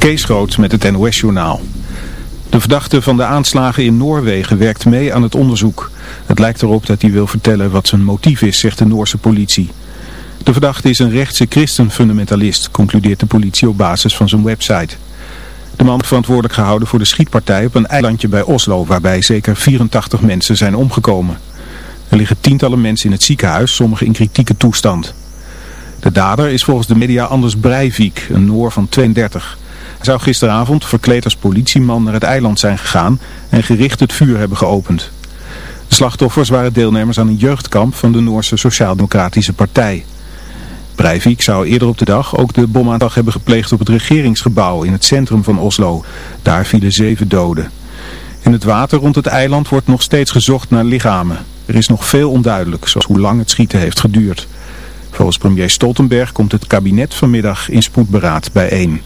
Kees Groot met het NOS-journaal. De verdachte van de aanslagen in Noorwegen werkt mee aan het onderzoek. Het lijkt erop dat hij wil vertellen wat zijn motief is, zegt de Noorse politie. De verdachte is een rechtse christenfundamentalist, concludeert de politie op basis van zijn website. De man wordt verantwoordelijk gehouden voor de schietpartij op een eilandje bij Oslo, waarbij zeker 84 mensen zijn omgekomen. Er liggen tientallen mensen in het ziekenhuis, sommigen in kritieke toestand. De dader is volgens de media Anders Breivik, een Noor van 32. Zou gisteravond verkleed als politieman naar het eiland zijn gegaan en gericht het vuur hebben geopend. De slachtoffers waren deelnemers aan een jeugdkamp van de Noorse Sociaal-Democratische Partij. Breivik zou eerder op de dag ook de bomaanslag hebben gepleegd op het regeringsgebouw in het centrum van Oslo. Daar vielen zeven doden. In het water rond het eiland wordt nog steeds gezocht naar lichamen. Er is nog veel onduidelijk, zoals hoe lang het schieten heeft geduurd. Volgens premier Stoltenberg komt het kabinet vanmiddag in spoedberaad bijeen.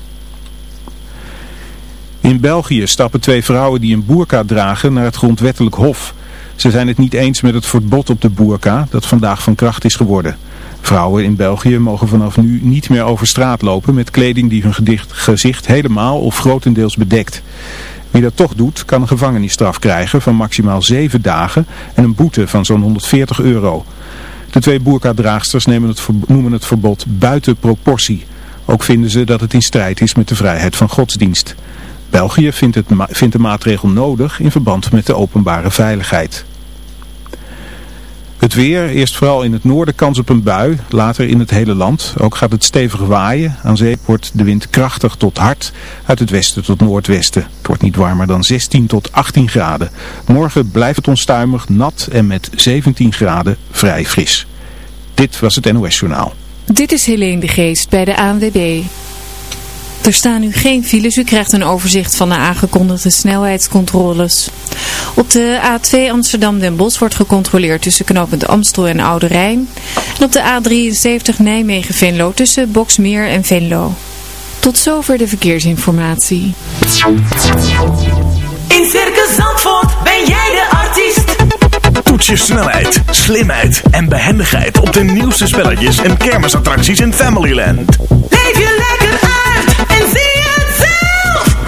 In België stappen twee vrouwen die een boerka dragen naar het grondwettelijk hof. Ze zijn het niet eens met het verbod op de boerka dat vandaag van kracht is geworden. Vrouwen in België mogen vanaf nu niet meer over straat lopen met kleding die hun gezicht helemaal of grotendeels bedekt. Wie dat toch doet, kan een gevangenisstraf krijgen van maximaal zeven dagen en een boete van zo'n 140 euro. De twee boerka-draagsters noemen het verbod buiten proportie. Ook vinden ze dat het in strijd is met de vrijheid van godsdienst. België vindt, het vindt de maatregel nodig in verband met de openbare veiligheid. Het weer, eerst vooral in het noorden kans op een bui, later in het hele land. Ook gaat het stevig waaien. Aan zee wordt de wind krachtig tot hard, uit het westen tot noordwesten. Het wordt niet warmer dan 16 tot 18 graden. Morgen blijft het onstuimig, nat en met 17 graden vrij fris. Dit was het NOS Journaal. Dit is Helene de Geest bij de ANWB. Er staan nu geen files. U krijgt een overzicht van de aangekondigde snelheidscontroles. Op de A2 Amsterdam-Den Bosch wordt gecontroleerd tussen knooppunt Amstel en Oude Rijn. En op de A73 Nijmegen-Venlo tussen Boksmeer en Venlo. Tot zover de verkeersinformatie. In Circus Zandvoort ben jij de artiest. Toets je snelheid, slimheid en behendigheid op de nieuwste spelletjes en kermisattracties in Familyland. Leef je lekker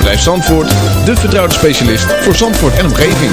Autobedrijf Zandvoort, de vertrouwde specialist voor Zandvoort en omgeving.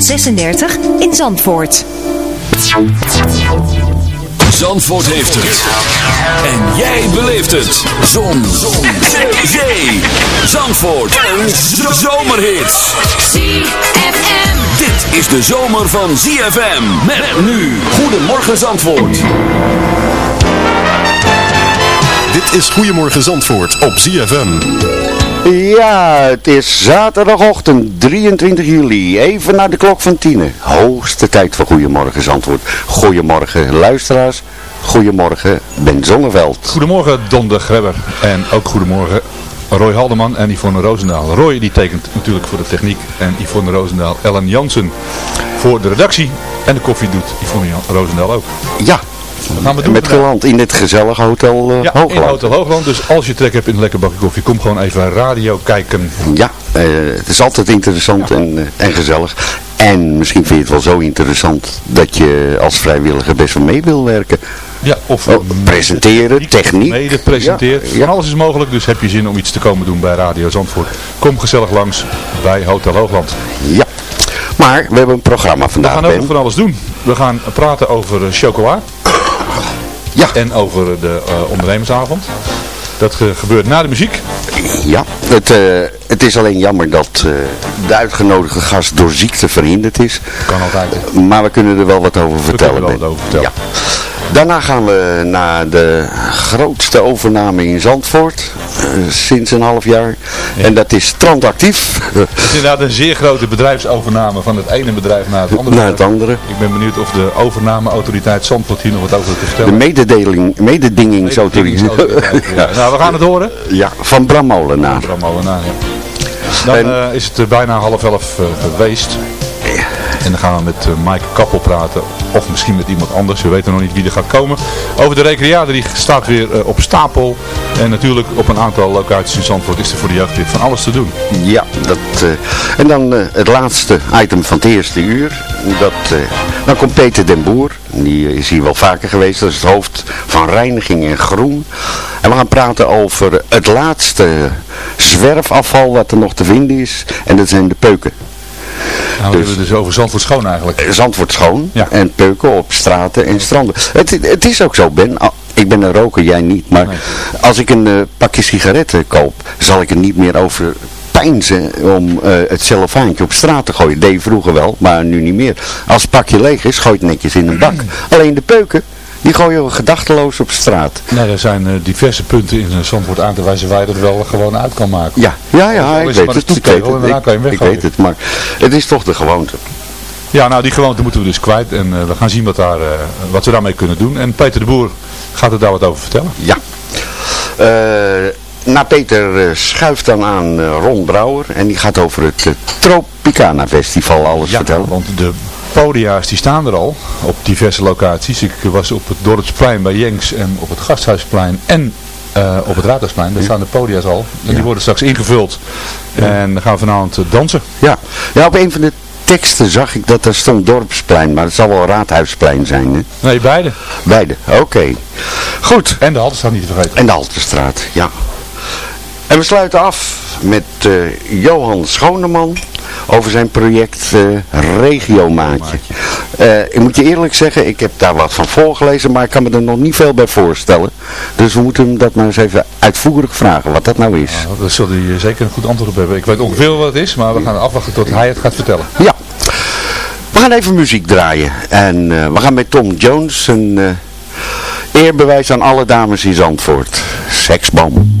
36 in Zandvoort. Zandvoort heeft het. En jij beleeft het. Zon. Zon. Zee. Zandvoort. Een zomerhit. ZFM. Dit is de zomer van ZFM. Met nu. Goedemorgen Zandvoort. Dit is Goedemorgen Zandvoort op ZFM. Ja, het is zaterdagochtend 23 juli. Even naar de klok van tienen. Hoogste tijd voor Goedemorgen Zandvoort. Goedemorgen luisteraars. Goedemorgen Ben Zonneveld. Goedemorgen Don de Grebber en ook goedemorgen Roy Haldeman en Yvonne Roosendaal. Roy die tekent natuurlijk voor de techniek en Yvonne Roosendaal Ellen Jansen voor de redactie. En de koffie doet Yvonne Roosendaal ook. Ja, gaan we doen Met geland in het gezellige hotel eh Ja, in Hoogland. Hotel Hoogland. Dus als je trek hebt in een lekker bakje koffie, kom gewoon even radio kijken. Ja, eh, het is altijd interessant en, eh, en gezellig. En misschien vind je het wel zo interessant dat je als vrijwilliger best wel mee wil werken. Ja, of Oh, presenteren, techniek. Mede presenteert. Ja, ja. Van alles is mogelijk, dus heb je zin om iets te komen doen bij Radio Zandvoort. Kom gezellig langs bij Hotel Hoogland. Ja. Maar we hebben een programma We vandaag, gaan ook van alles doen. We gaan praten over eh, chocola. Ja. En over de eh, ondernemersavond. Dat ge- gebeurt na de muziek. Ja, het, eh, het is alleen jammer dat de uitgenodigde gast door ziekte verhinderd is. Kan altijd. Maar we kunnen er wel wat over vertellen. kunnen er wel wat over vertellen. Ja. Daarna gaan we naar de grootste overname in Zandvoort. Eh, sinds een half jaar. En dat is Strandactief. Het is inderdaad een zeer grote bedrijfsovername van het ene bedrijf naar het andere. naar het andere. Ik ben benieuwd of de overnameautoriteit Zandvoort hier nog wat over te De vertellen. mededeling, mededingingsautoriteit. Ja. Nou, we gaan het horen. Ja, van Bram Molenaar. Bram Molenaar, ja. Dan En- eh, is het eh, bijna half elf geweest. En dan gaan we met eh, Mike Kappel praten. Of misschien met iemand anders. We weten nog niet wie er gaat komen. Over de recreatie. Die staat weer eh, op stapel. En natuurlijk op een aantal locaties in Zandvoort is er voor de jeugd weer van alles te doen. Ja, dat, eh, en dan het laatste item van het eerste uur. Dat, dan komt Peter den Boer. Die is hier wel vaker geweest. Dat is het hoofd van reiniging en groen. En we gaan praten over het laatste zwerfafval wat er nog te vinden is. En dat zijn de peuken. Nou, we Dus- hebben het dus over Zandvoort schoon eigenlijk. Zandvoort schoon Ja. en peuken op straten en stranden. Het, het is ook zo, Ben. Ah, Ik ben een roker, jij niet. Maar Nee. als ik een eh, pakje sigaretten koop, zal ik er niet meer over pijnzen om eh, het cellofaantje op straat te gooien. Deed je vroeger wel, maar nu niet meer. Als het pakje leeg is, gooi het netjes in een bak. Alleen de peuken, die gooien we gedachteloos op straat. Nou, er zijn eh, diverse punten in eh, Zandvoort aan te wijzen waar je dat wel gewoon uit kan maken. Ja, ja, ja, ik weet het. Ik weet het. kan je Ik, ik weet het, maar het is toch de gewoonte. Ja, nou die gewoonte moeten we dus kwijt en eh, we gaan zien wat, daar, wat we daarmee kunnen doen. En Peter de Boer gaat er daar wat over vertellen. Ja. Na Peter eh, schuift dan aan Ron Brouwer en die gaat over het Tropicana Festival alles vertellen. want de podia's die staan er al op diverse locaties. Ik was op het Dorpsplein bij Jenks en op het Gasthuisplein en eh, op het Raadhuisplein. Daar staan de podia's al en die worden straks ingevuld. En dan gaan we vanavond eh, dansen. Ja. ja, op een van de teksten zag ik dat er stond Dorpsplein, maar het zal wel Raadhuisplein zijn. Hè? Nee, beide. Beide, oké. Goed. En de Haltestraat niet te vergeten. En de Haltestraat, ja. En we sluiten af met eh, Johan Schoneman over zijn project eh Regiomaatje. Eh, ik moet je eerlijk zeggen, ik heb daar wat van voorgelezen, maar ik kan me er nog niet veel bij voorstellen. Dus we moeten hem dat maar eens even uitvoerig vragen, wat dat nou is. Nou, daar zul je zeker een goed antwoord op hebben. Ik weet ongeveer wat het is, maar we gaan afwachten tot hij het gaat vertellen. Ja. We gaan even muziek draaien. En eh, we gaan met Tom Jones een eerbewijs aan alle dames in Zandvoort. Seksbom.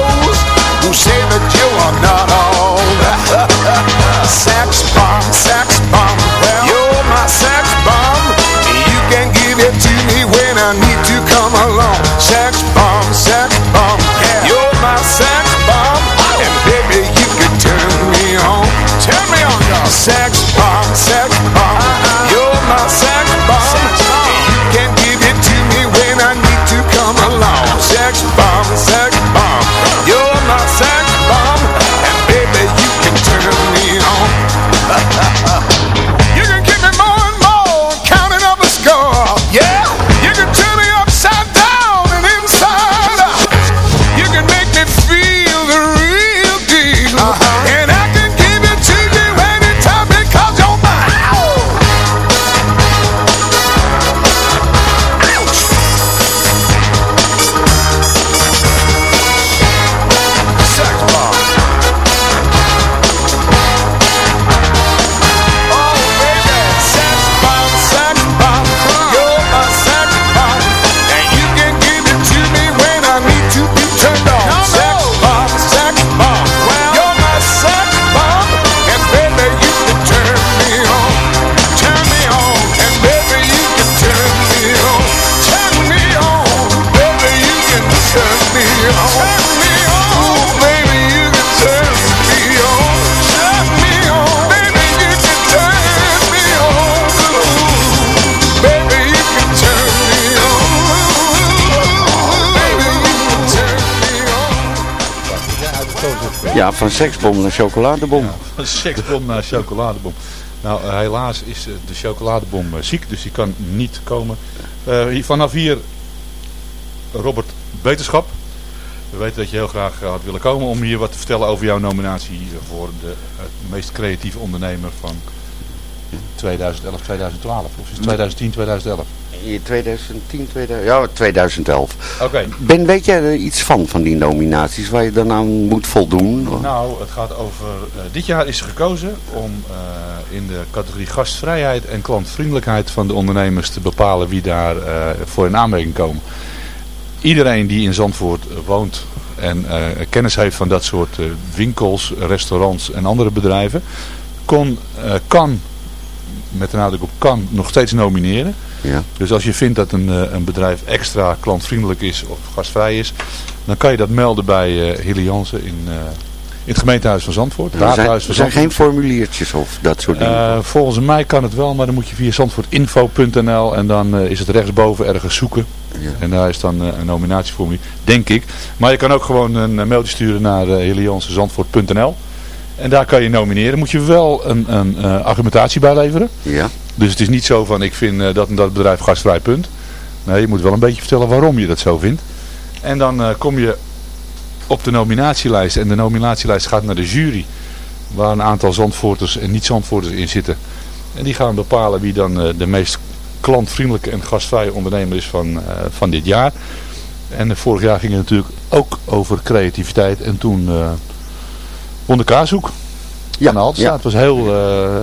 Ja, van seksbom naar chocoladebom. Van seksbom naar chocoladebom. Nou, eh, helaas is eh, de chocoladebom eh, ziek, dus die kan niet komen. Vanaf hier, Robert Beterschap. We weten dat je heel graag had willen komen om hier wat te vertellen over jouw nominatie voor de meest creatieve ondernemer van 2011, 2012. Of is het 2010, 2011? In 2010, 2000, ja, 2011. Oké. Ben, weet jij er iets van, van die nominaties, waar je dan aan moet voldoen? Nou, het gaat over... eh, dit jaar is er gekozen om eh, in de categorie gastvrijheid en klantvriendelijkheid van de ondernemers te bepalen wie daar eh, voor in aanmerking komen. Iedereen die in Zandvoort woont en kennis heeft van dat soort winkels, restaurants en andere bedrijven, kon, kan, met de nadruk op kan, nog steeds nomineren. Ja. Dus als je vindt dat een, eh, een bedrijf extra klantvriendelijk is of gastvrij is, dan kan je dat melden bij uh, Jansen in, uh, in het gemeentehuis van Zandvoort. Er zijn, er zijn geen formuliertjes of dat soort dingen. Uh, volgens mij kan het wel, maar dan moet je via zandvoortinfo.nl en dan uh, is het rechtsboven ergens zoeken. Ja. En daar is dan een nominatieformulier, denk ik. Maar je kan ook gewoon een mailtje sturen naar uh, Zandvoort.nl en daar kan je nomineren. Moet je wel een, een uh, argumentatie bijleveren. Ja. Dus het is niet zo van ik vind uh, dat en dat bedrijf gastvrij punt. Nee, je moet wel een beetje vertellen waarom je dat zo vindt. En dan uh, kom je op de nominatielijst. En de nominatielijst gaat naar de jury. Waar een aantal Zandvoorters en niet-Zandvoorters in zitten. En die gaan bepalen wie dan uh, de meest klantvriendelijke en gastvrije ondernemer is van, uh, van dit jaar. En vorig jaar ging het natuurlijk ook over creativiteit. En toen won de Kaashoek. Ja, ja. het was heel,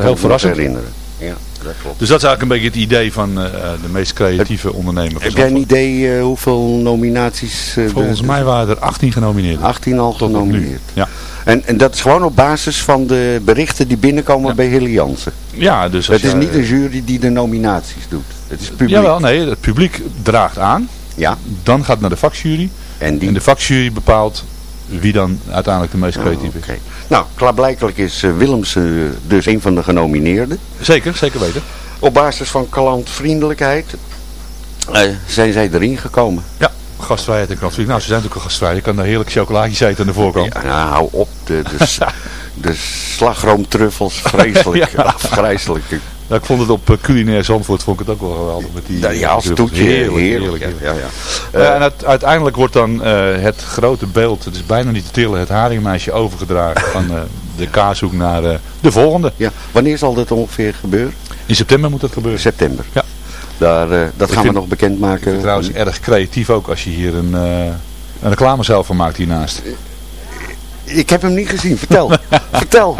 heel verrassend. herinneren. Ja, dat klopt. Dus dat is eigenlijk een beetje het idee van uh, de meest creatieve ondernemer. Heb jij een idee uh, hoeveel nominaties? Uh, Volgens de, mij waren er 18 genomineerd. 18 al Tot genomineerd. Ja. En, en dat is gewoon op basis van de berichten die binnenkomen ja. bij Hilly Jansen. Ja, dus het is niet een jury die de nominaties doet. Het is publiek. Jawel, nee, het publiek draagt aan. Ja. Dan gaat het naar de vakjury. En, die... en de vakjury bepaalt wie dan uiteindelijk de meest creatief okay. is. Nou, klaarblijkelijk is uh, Willems uh, dus een van de genomineerden. Zeker, zeker weten. Op basis van klantvriendelijkheid uh, zijn zij erin gekomen. Ja, gastvrijheid en klantvriendelijkheid. Nou, ze zijn natuurlijk al gastvrij. Je kan daar heerlijk chocolaatjes eten aan de voorkant. Ja, nou, hou op. De, de, de slagroomtruffels, vreselijk, ja. afgrijzelijk. Ja, ik vond het op uh, culinair Zandvoort vond ik het ook wel geweldig. Met die, ja, ja als toetje, heerlijk. heerlijk, heerlijk ja, ja, uh, en het, uiteindelijk wordt dan uh, het grote beeld, het is bijna niet te tillen, het haringmeisje overgedragen van de kaashoek naar de volgende. Ja, wanneer zal dat ongeveer gebeuren? In september moet dat gebeuren. September. Ja. Daar, dat ik gaan vind, we nog bekendmaken. Het trouwens erg creatief ook als je hier een, een reclamezaal van maakt hiernaast. Ik heb hem niet gezien. Vertel. Vertel.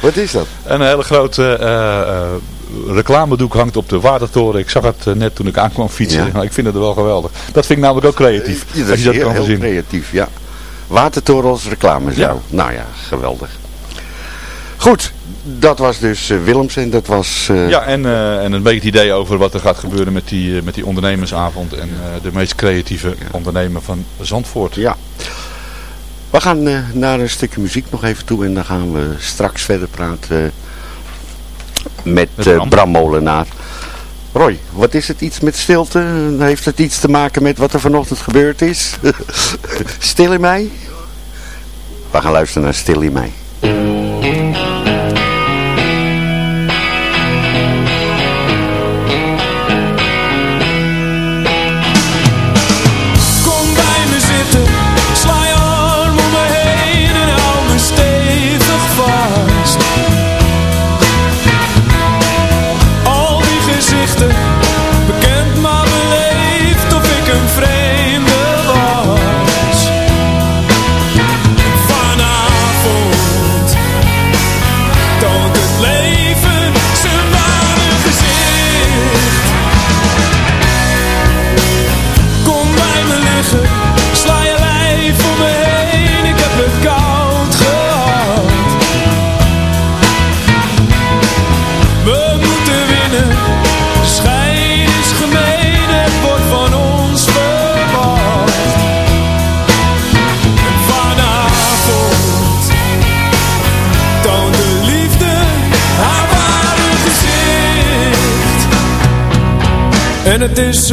Wat is dat? Een hele grote uh, uh, reclamedoek hangt op de watertoren. Ik zag het uh, net toen ik aankwam fietsen. Ja. Ik vind het wel geweldig. Dat vind ik namelijk ook creatief. Ja, dat als je dat heel, kan heel creatief, ja. Watertoren als reclamezaal. Ja. Nou ja, geweldig. Goed, dat was dus uh, Willems en dat was... Uh... Ja, en, uh, en een beetje het idee over wat er gaat gebeuren met die, met die ondernemersavond en de meest creatieve ondernemer van Zandvoort. Ja. We gaan naar een stukje muziek nog even toe en dan gaan we straks verder praten met, met Bram. Bram Molenaar. Roy, wat is het iets met stilte? Heeft het iets te maken met wat er vanochtend gebeurd is? Stil in mij? We gaan luisteren naar Stil in mij. En het is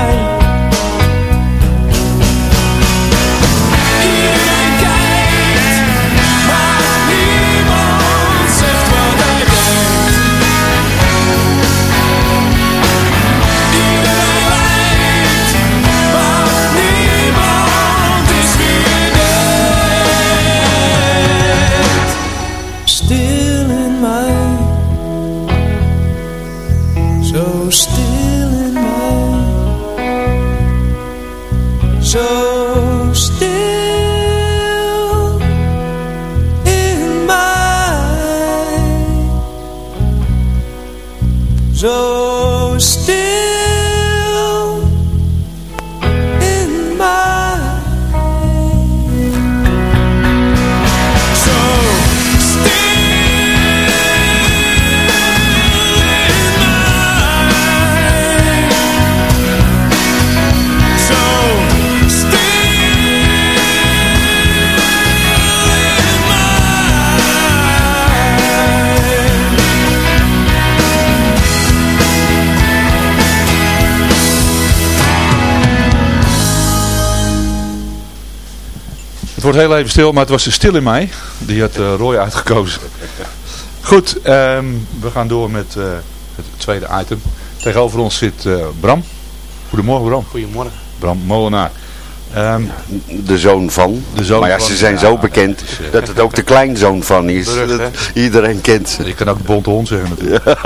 Zo stil wordt heel even stil, maar het was stil in mij. Die had uh, Roy uitgekozen. Goed, ehm, we gaan door met uh, het tweede item. Tegenover ons zit uh, Bram. Goedemorgen Bram. Goedemorgen. Bram Molenaar. Um, de zoon van. De zoon maar ja, van, ze zijn ja, zo bekend is, dat het ook de kleinzoon van is. Brug, dat iedereen kent ze. Je kan ook de bonte hond zeggen natuurlijk.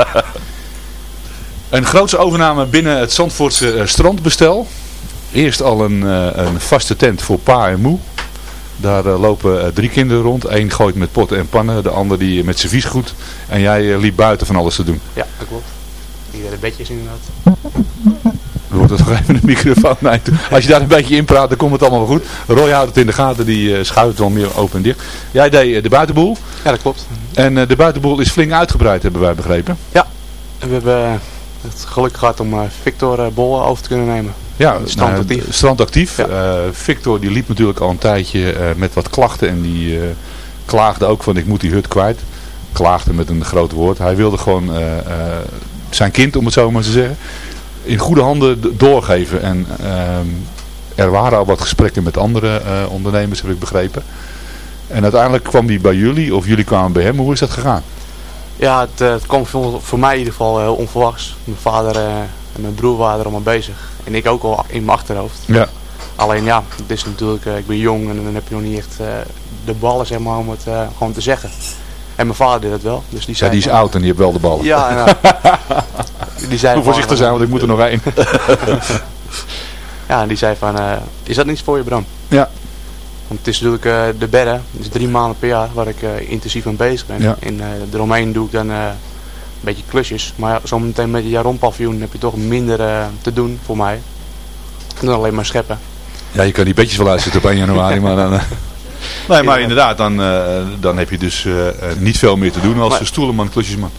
Een grootse overname binnen het Zandvoortse strandbestel. Eerst al een, een vaste tent voor pa en moe. Daar eh, lopen eh, drie kinderen rond. Eén gooit met potten en pannen, de ander die met serviesgoed. En jij eh, liep buiten van alles te doen. Ja, dat klopt. Die de bedjes inderdaad. Dan wordt het nog even de microfoon naar toe. Als je daar een beetje in praat, dan komt het allemaal wel goed. Roy houdt het in de gaten, die eh, schuift wel meer open en dicht. Jij deed eh, de buitenboel. Ja, dat klopt. En eh, de buitenboel is flink uitgebreid, hebben wij begrepen. Ja, en we hebben het geluk gehad om eh, Victor eh, Bol over te kunnen nemen. Ja, Strandactief. nou, strandactief. Eh, Victor die liep natuurlijk al een tijdje eh, met wat klachten en die eh, klaagde ook van ik moet die hut kwijt. Klaagde met een groot woord. Hij wilde gewoon zijn kind, om het zo maar te zeggen, in goede handen doorgeven. En ehm, er waren al wat gesprekken met andere ondernemers, heb ik begrepen. En uiteindelijk kwam hij bij jullie, of jullie kwamen bij hem. Hoe is dat gegaan? Ja, het, het kwam voor, voor mij in ieder geval heel onverwachts. Mijn vader en mijn broer waren er allemaal bezig. En ik ook al in mijn achterhoofd. Ja. Alleen ja, het is natuurlijk, eh, ik ben jong en dan heb je nog niet echt eh, de ballen zeg maar, om het eh, gewoon te zeggen. En mijn vader deed het wel. Dus die Ja, zei die is van- oud en die heeft wel de bal. Ja, nou, die zei Hoe voorzichtig zijn, want ik moet er nog één. ja, en die zei van, is dat niets voor je Bram? Ja. Want het is natuurlijk de bedden, het is drie maanden per jaar waar ik intensief mee bezig ben. Ja. En uh, eromheen doe ik dan beetje klusjes. Maar ja, zometeen met je Jaron-paviljoen heb je toch minder eh, te doen voor mij. Dan alleen maar scheppen. Ja, je kan die bedjes wel uitzetten op 1 januari, maar dan... eh, Nee, maar inderdaad, dan, eh, dan heb je dus niet veel meer te doen als een stoelenman, klusjesman.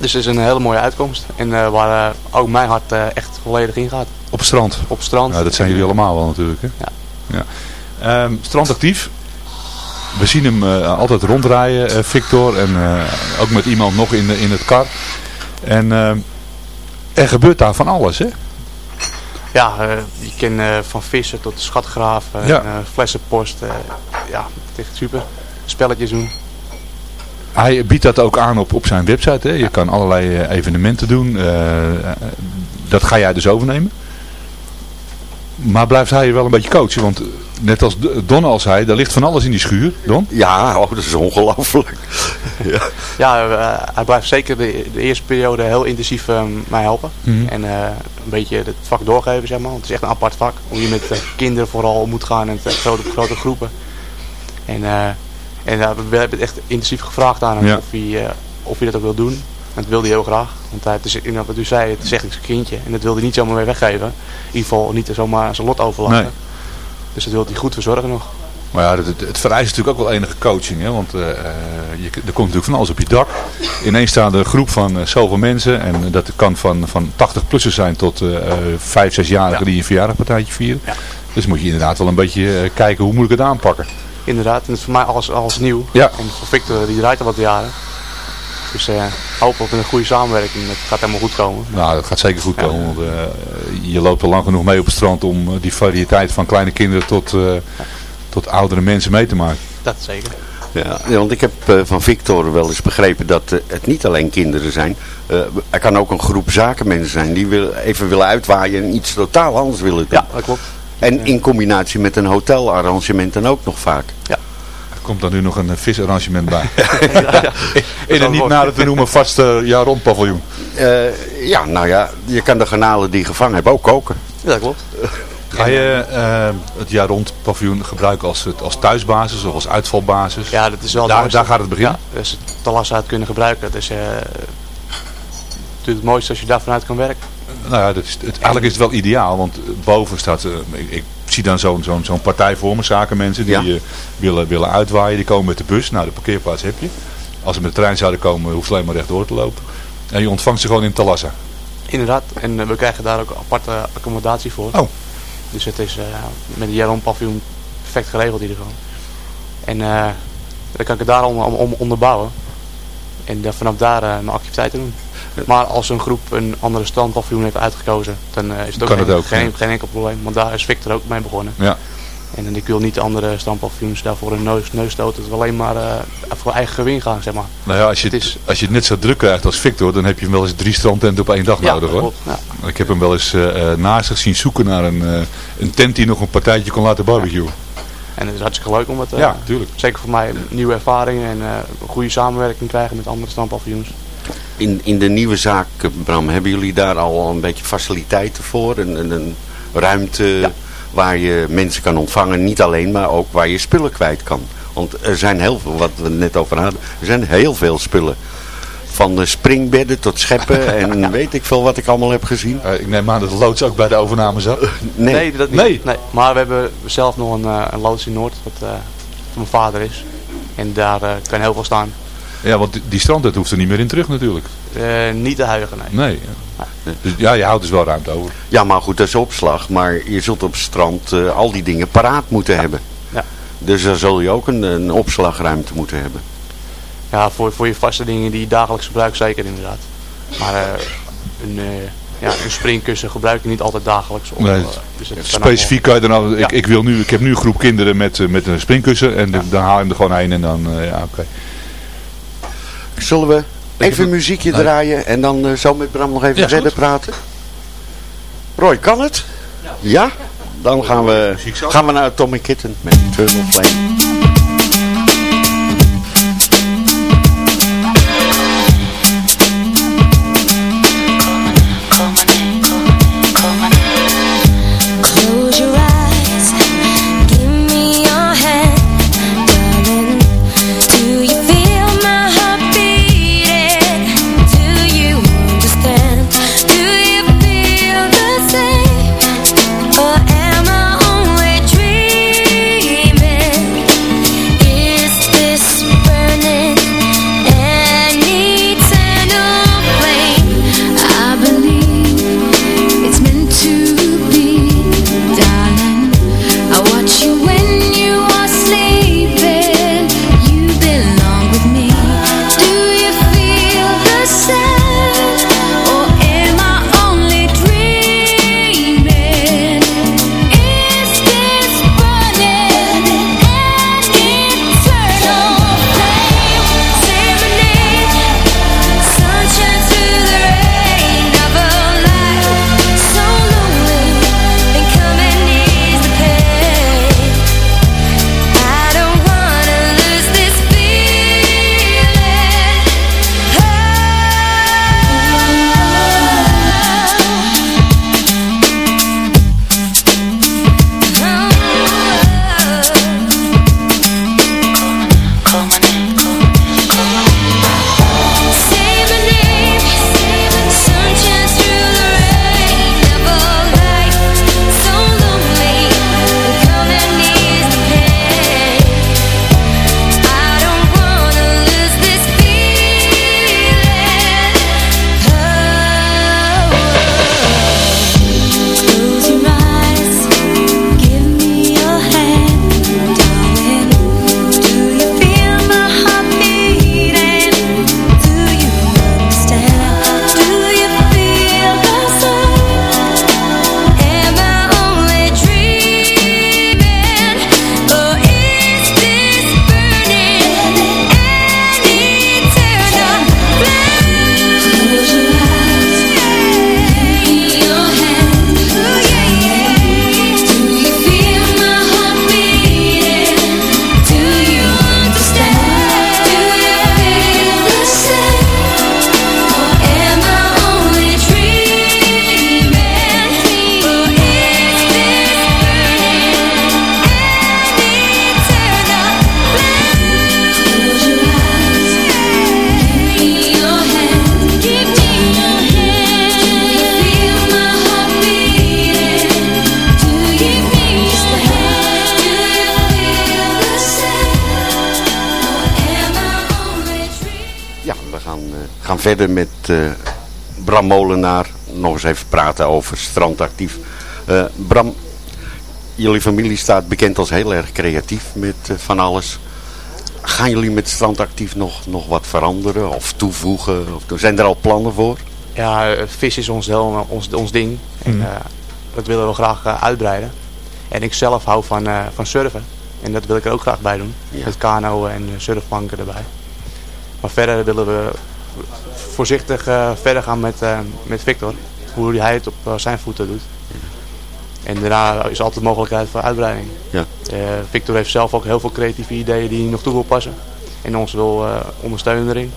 Dus het is een hele mooie uitkomst. En eh, waar ook mijn hart eh, echt volledig in gaat. Op het strand. Op het strand. Ja, dat zijn jullie allemaal wel natuurlijk. Hè? Ja. ja. Ehm, strandactief. We zien hem eh, altijd rondrijden, eh, Victor. En eh, ook met iemand nog in, de, in het kar. En er gebeurt daar van alles, hè? Ja, je kan eh, van vissen tot schatgraven, Ja. flessenpost. ja, het is echt super. Spelletjes doen. Hij biedt dat ook aan op, op zijn website. Hè? Je kan allerlei evenementen doen. dat ga jij dus overnemen. Maar blijft hij je wel een beetje coachen? Want eh, net als Don al zei, daar ligt van alles in die schuur. Don? Ja, oh, dat is ongelooflijk. ja. Ja, eh, hij blijft zeker de, de eerste periode heel intensief eh, mij helpen. Mhm. En eh, een beetje het vak doorgeven, zeg maar. Want het is echt een apart vak. Hoe je met kinderen vooral om moet gaan en met grote, grote groepen. En, eh, en we hebben het echt intensief gevraagd aan hem Ja. of, hij, eh, of hij dat ook wil doen. Dat wilde hij heel graag. Want hij, het is, inderdaad wat u zei, het is echt een kindje. En dat wilde hij niet zomaar weer weggeven. In ieder geval niet zomaar aan zijn lot overlaten. Nee. Dus dat wilde hij goed verzorgen nog. Maar ja, het, het, vereist natuurlijk ook wel enige coaching. Hè? Want eh, eh, je, er komt natuurlijk van alles op je dak. Ineens staat er een groep van eh, zoveel mensen. En dat kan van, van 80-plussers zijn tot eh, 5, 6-jarigen die een verjaardagpartijtje vieren. Dus moet je inderdaad wel een beetje kijken hoe moet ik het aanpakken. Inderdaad, en het is voor mij alles, alles nieuw. Ja. Victor, die draait al wat jaren. Dus eh hopen op een goede samenwerking. Het gaat helemaal goed komen. Nou, dat gaat zeker goed komen. Want, eh, je loopt al lang genoeg mee op het strand om eh, die variëteit van kleine kinderen tot, eh, tot oudere mensen mee te maken. Dat zeker. Ja, want ik heb eh, van Victor wel eens begrepen dat het niet alleen kinderen zijn. Eh, er kan ook een groep zakenmensen zijn die wil, even willen uitwaaien en iets totaal anders willen doen. Ja, dat klopt. En in combinatie met een hotelarrangement dan ook nog vaak. Ja. Er komt dan nu nog een eh, visarrangement bij. ja. In een niet nader te noemen vaste jaar rond paviljoen. Eh, ja, nou ja, je kan de garnalen die je gevangen hebt ook koken. Ja, dat klopt. Ga je eh, het jaar rond paviljoen gebruiken als, het- als thuisbasis of als uitvalbasis? Ja, dat is wel daar, daar gaat het beginnen? Ja, dus het talassa uit kunnen gebruiken. Dat is eh, natuurlijk het mooiste als je daar vanuit kan werken. Nou ja, dat is, het, eigenlijk is het wel ideaal, want eh, boven staat, eh, ik, ik zie dan zo'n zo'n zo'n partij voor me, zakenmensen die Ja. eh, willen, willen uitwaaien, die komen met de bus. Nou, de parkeerplaats heb je. Als ze met de trein zouden komen, hoef je alleen maar rechtdoor te lopen. En je ontvangt ze gewoon in Talassa. Inderdaad. En eh, we krijgen daar ook aparte accommodatie voor. Oh. Dus het is eh, met een Jaron paviljoen perfect geregeld in ieder geval. En eh, dan kan ik het daar om, om, onderbouwen. En dan vanaf daar eh, mijn activiteiten doen. Maar als een groep een andere strandpaviljoen heeft uitgekozen, dan eh, is het ook, Kan geen, het ook, geen, enkel probleem. Want daar is Victor ook mee begonnen. Ja. En, en ik wil niet de andere strandpaviljoens daarvoor een neus, neus stoten. Het is alleen maar eh, voor eigen gewin gaan, zeg maar. Nou ja, als je, het als je het net zo druk krijgt als Victor, dan heb je hem wel eens drie strandtenten op één dag Ja, nodig hoor. ja. Ik heb hem wel eens eh, naast zich zien zoeken naar een, een tent die nog een partijtje kon laten barbecuen. En het is hartstikke leuk om het, Ja, tuurlijk. zeker voor mij, nieuwe ervaringen en goede samenwerking krijgen met andere strandpaviljoens. In, in de nieuwe zaak, eh, Bram, hebben jullie daar al een beetje faciliteiten voor? Een, een, een ruimte waar je mensen kan ontvangen. Niet alleen, maar ook waar je spullen kwijt kan. Want er zijn heel veel, wat we het net over hadden, er zijn heel veel spullen. Van de springbedden tot scheppen en weet ik veel wat ik allemaal heb gezien. ik neem aan dat de loods ook bij de overname zat. Nee. dat niet. Nee. Maar we hebben zelf nog een, eh, een loods in Noord, wat eh, van mijn vader is. En daar eh, kan heel veel staan. Ja, want die- strandtent hoeft er niet meer in terug natuurlijk. Eh, niet te huigen, nee. Nee. Dus ja, je houdt dus wel ruimte over. Ja, maar goed, dat is opslag. Maar je zult op het strand eh, al die dingen paraat moeten hebben. Ja. Dus dan zul je ook een, een opslagruimte moeten hebben. Ja, voor, voor je vaste dingen die je dagelijks gebruikt zeker inderdaad. Maar eh, een, eh, ja, een springkussen gebruik je niet altijd dagelijks. Nee, eh, dus het Specifiek kan je dan, al- ik, Ja. ik, wil nu, ik heb nu een groep kinderen met, met een springkussen en dan haal je hem er gewoon heen en dan, eh, ja oké. Zullen we even een muziekje Nee. draaien en dan eh, zo met Bram nog even Ja, verder praten? Roy, kan het? Ja? Dan gaan we, gaan we naar Tommy Kitten met Turtle Flame. Verder met eh, Bram Molenaar. Nog eens even praten over strandactief. Eh, Bram, jullie familie staat bekend als heel erg creatief met eh, van alles. Gaan jullie met strandactief nog, nog wat veranderen of toevoegen? Of, zijn er al plannen voor? Ja, vis is ons, heel, ons, ons ding. En Mhm. eh, dat willen we graag uitbreiden. En ik zelf hou van, eh, van surfen. En dat wil ik er ook graag bij doen. Met kano en surfplanken erbij. Maar verder willen we voorzichtig eh, verder gaan met, eh, met Victor. Hoe hij het op eh, zijn voeten doet. En daarna is altijd mogelijkheid voor uitbreiding. Ja. Victor heeft zelf ook heel veel creatieve ideeën die hij nog toe wil passen. En ons wil ondersteunen erin.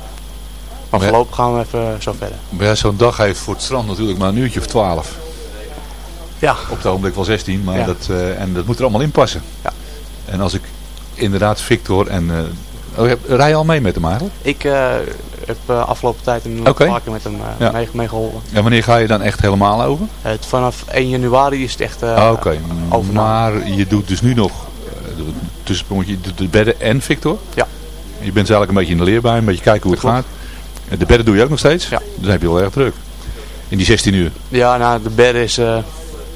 Maar voorlopig gaan we even zo verder. Maar ja, zo'n dag heeft voor het strand natuurlijk maar een uurtje of twaalf. Ja. Op het ogenblik wel 16, maar Ja. dat, en dat moet er allemaal in passen. Ja. En als ik inderdaad Victor en... oh, heb- rij je al mee met hem eigenlijk? Ik eh, heb eh, afgelopen tijd een Oké. paar keer met hem eh, Ja. mee, meegeholpen. En wanneer ga je dan echt helemaal over? Het, vanaf 1 januari is het echt overname. maar je doet dus nu nog eh, de tussensprongetje, je doet de bedden en Victor? Ja. Je bent eigenlijk een beetje in de leer bij, een beetje kijken hoe het gaat. De bedden doe je ook nog steeds? Ja. Dan heb je wel erg druk. In die 16 uur. Ja, nou, de bed is...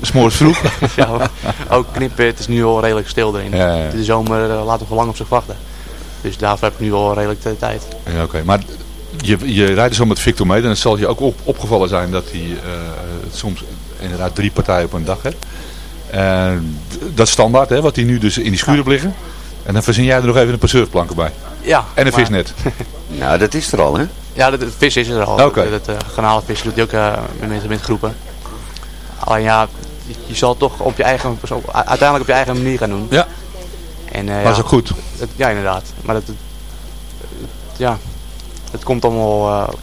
S'morgens vroeg? ja, ook knippen. Het is nu al redelijk stil erin. Ja, ja. De zomer laat nog lang op zich wachten. Dus daarvoor heb ik nu al redelijk de tijd. Ja, oké. Maar je, je rijdt dus al met Victor mee. En het zal je ook op, opgevallen zijn dat hij eh, soms inderdaad drie partijen op een dag d- dat is standaard, hè, wat hij nu dus in die schuur hebt liggen. En dan verzin jij er nog even een paar surfplanken bij. Ja. En een maar- visnet. Nou, dat is er al, hè? Ja, de, de vis is er al. Oké. Dat, dat uh, vissen doet hij ook eh, met, met groepen. Alleen ja, je, je zal het toch op je eigen, zo- uiteindelijk op je eigen manier gaan doen. Ja. En, eh, Maar ja, is ook goed. het- ja, inderdaad. Maar dat, het, het- ja, het komt allemaal, eh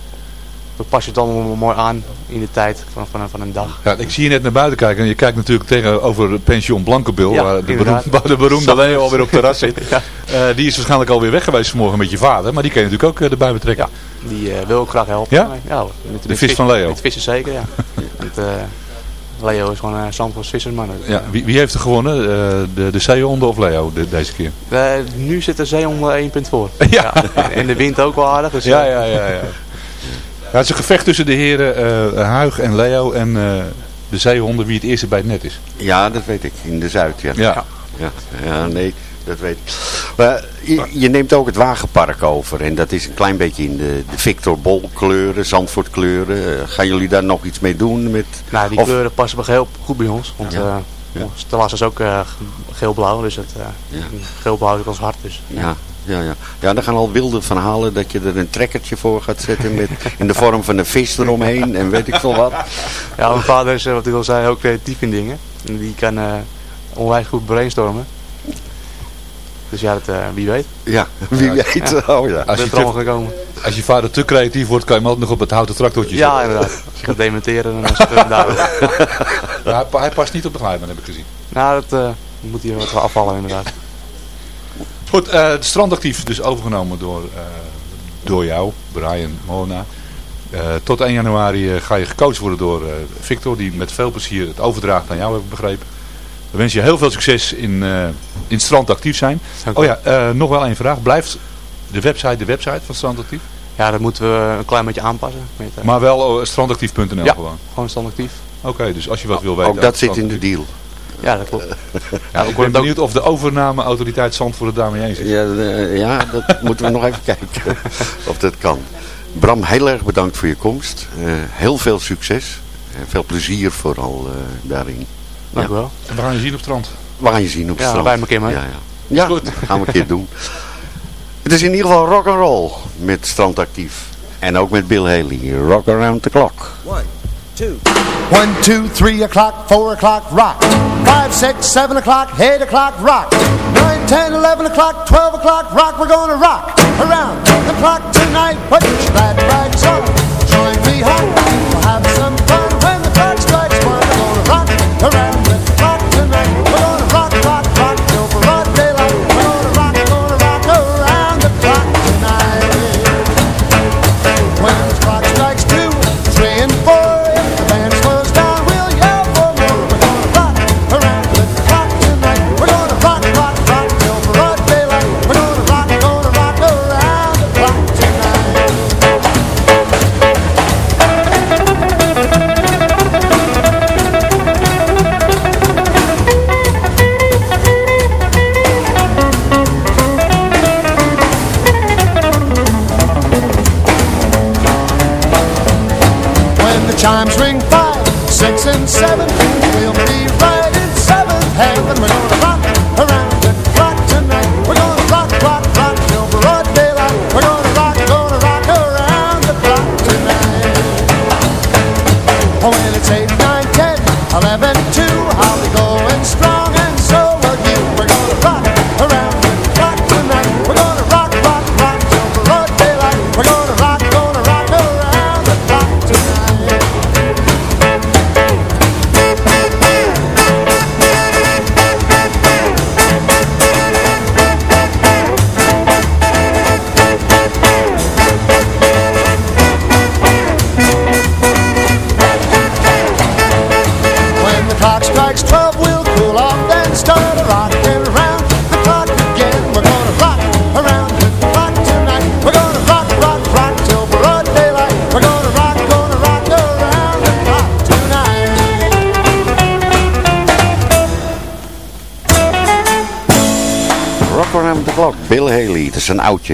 we passen het allemaal mooi aan in de tijd van, van, een- van een dag. Ja, ik zie je net naar buiten kijken en je kijkt natuurlijk tegenover pension Blankenbil, Ja, waar de, inderdaad. beroem- waar de beroemde Leo alweer op terras zit. Ja. Eh, die is waarschijnlijk alweer weg geweest vanmorgen met je vader, maar die kan je natuurlijk ook eh, erbij betrekken. Die eh, wil ik graag helpen. Ja? ja met, De met vis van Leo? Met vissen zeker, ja. Eh, Leo is gewoon een Zandvoorts vissersman. Ja, wie, wie heeft er gewonnen? Eh, de, de zeehonden of Leo de- deze keer? Eh, nu zit de zeehond één punt voor. Ja. En de wind ook wel aardig. Dus, Ja, eh, ja, ja. ja. Ja, het is een gevecht tussen de heren eh, Huig en Leo en eh, de zeehonden wie het eerste bij het net is. Ja, dat weet ik. In de Zuid, ja. Ja. Ja, ja nee, dat weet ik. Maar je, je neemt ook het wagenpark over. En dat is een klein beetje in de, de Victor Bol kleuren, Zandvoort kleuren. Eh, gaan jullie daar nog iets mee doen? Met, Nou, die of- kleuren passen wel heel goed bij ons. Want Ja. eh Ja. Stellas is ook eh, geel-blauw. Dus het, eh, geel-blauw is ons hart. Dus, Ja, ja, ja. Ja, er gaan al wilde verhalen dat je er een trekkertje voor gaat zetten met, in de vorm van een vis eromheen en weet ik veel wat. Ja, mijn vader is, wat ik al zei, ook creatief in dingen. En die kan onwijs goed brainstormen. Dus ja, dat, eh, wie weet. Ja, wie weet. Oh ja. Als je, Dat allemaal te, gekomen. als je vader te creatief wordt, kan je hem altijd nog op het houten tractortje Ja, zetten. inderdaad. Als je gaat dementeren, dan is het eh, daar. Ja, hij, hij past niet op de glijbaan, heb ik gezien. Nou, dat eh, moet hier wat afvallen inderdaad. Goed, eh het strandactief dus overgenomen door, eh, door jou, Brian Mona. Eh, tot 1 januari ga je gecoacht worden door eh, Victor, die met veel plezier het overdraagt aan jou, heb ik begrepen. We wensen je heel veel succes in, eh, in het strandactief zijn. Dank Oh ja, eh, nog wel één vraag. Blijft de website de website van strandactief? Ja, dat moeten we een klein beetje aanpassen. Met, eh, Maar wel strandactief.nl ja, gewoon? gewoon standactief. Oké, dus als je wat wil weten... Ook dat zit in de strandactief. deal. Ja, dat klopt. Ja, ik ben benieuwd of de overnameautoriteit Zandvoort het daarmee eens is. Ja, ja, dat moeten we nog even kijken of dat kan. Bram, heel erg bedankt voor je komst. Eh, heel veel succes. En veel plezier vooral eh, daarin. Dank Ja. u wel. En we gaan je zien op het strand. We gaan je zien op het Ja, strand. wij een keer mee. Ja, ja. ja Goed. gaan we een keer doen. Het is in ieder geval rock and roll met Strandactief. En ook met Bill Haley. Rock around the clock. One, two, three o'clock, four o'clock, rock. Five, six, seven o'clock, eight o'clock, rock. Nine, ten, eleven o'clock, twelve o'clock, rock. We're gonna rock around the clock tonight. Put your glad rags on, join me home. We'll have some fun when the clock strikes one. We're gonna rock around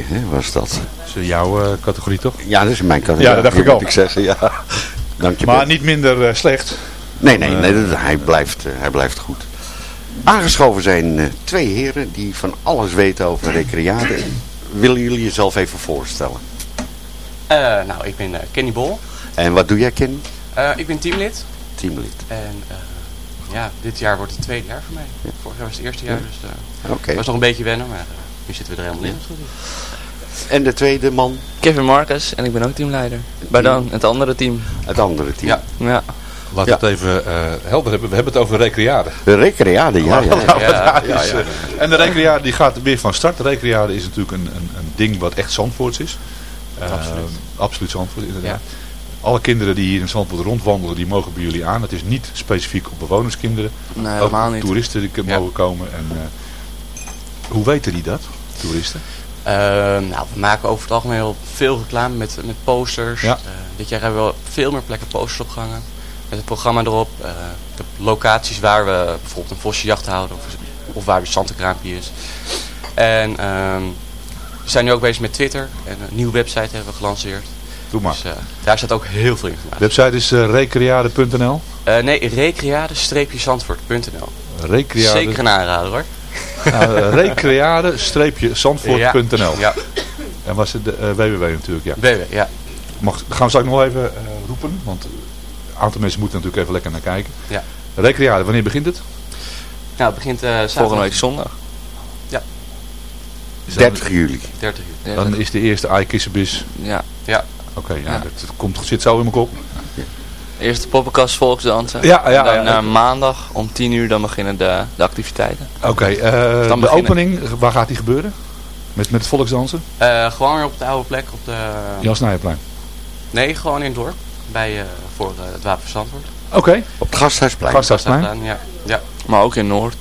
hè, was dat. Dat is jouw eh, categorie toch? Ja, dat is mijn categorie. Ja, dat dacht ik moet al. ik zeggen, ja. Dank je Maar Ben. niet minder eh, slecht. Nee, nee, Eh, nee dat- hij, blijft, hij blijft goed. Aangeschoven zijn eh, twee heren die van alles weten over recreade. Willen jullie jezelf even voorstellen? Eh, nou, ik ben eh, Kenny Bol. En wat doe jij, Ken? Eh, ik ben teamlid. Teamlid. En eh, ja, dit jaar wordt het tweede jaar voor mij. Vorig jaar was het eerste jaar, Ja. dus eh, was nog een beetje wennen, maar nu zitten we er helemaal in. En de tweede man? Kevin Marcus en ik ben ook teamleider. Bij dan het andere team. Het andere team. Ja. ja. Laat Ja. het even eh, helder hebben. We hebben het over recreade. De recreade, ja. ja, En de recreade die gaat weer van start. De recreade is natuurlijk een, een, een ding wat echt Zandvoorts is. Eh, Absoluut. Absoluut Zandvoort, inderdaad. Alle kinderen die hier in Zandvoort rondwandelen, die mogen bij jullie aan. Het is niet specifiek op bewonerskinderen. Nee, Ook helemaal niet. toeristen die Ja. mogen komen. En, eh, hoe weten die dat, toeristen? Eh, nou, we maken over het algemeen wel veel reclame met, met posters. Ja. Eh, dit jaar hebben we veel meer plekken posters opgehangen. Met het programma erop. eh, de locaties waar we bijvoorbeeld een vossenjacht houden. Of, of waar de zantenkraampje is. En ehm, we zijn nu ook bezig met Twitter. En een nieuwe website hebben we gelanceerd. Doe maar. Dus daar staat ook heel veel informatie. website is recreade.nl. Nee, recreade-zandvoort.nl. Recreade. Zeker een aanrader hoor. Nou, eh, recreade-zandvoort.nl. Ja, En was het de eh, www natuurlijk, ja. BW, ja. Mag, gaan we straks nog even eh, roepen, want een aantal mensen moeten natuurlijk even lekker naar kijken. Ja. Recreade, wanneer begint het? Nou, het begint eh zaterdag. Volgende week zondag. Dat- 30 juli. 30 uur. Dan is de eerste iKissenbis. Ja. Ja. Oké, ja, Ja. dat komt, zit zo in mijn kop. Eerst de poppenkast volksdansen. Ja, ja, dan ja. eh, maandag om 10 uur dan beginnen de, de activiteiten. Oké, eh, Dan de beginnen. opening, waar gaat die gebeuren? Met, met het volksdansen? Eh, gewoon weer op de oude plek. Op de, Jan Snijerplein. Nee, gewoon in het dorp. Bij, eh, voor eh, het Wapen van Zandvoort. Oké. Op het Gasthuisplein. Gasthuisplein. Ja. ja. Maar ook in Noord.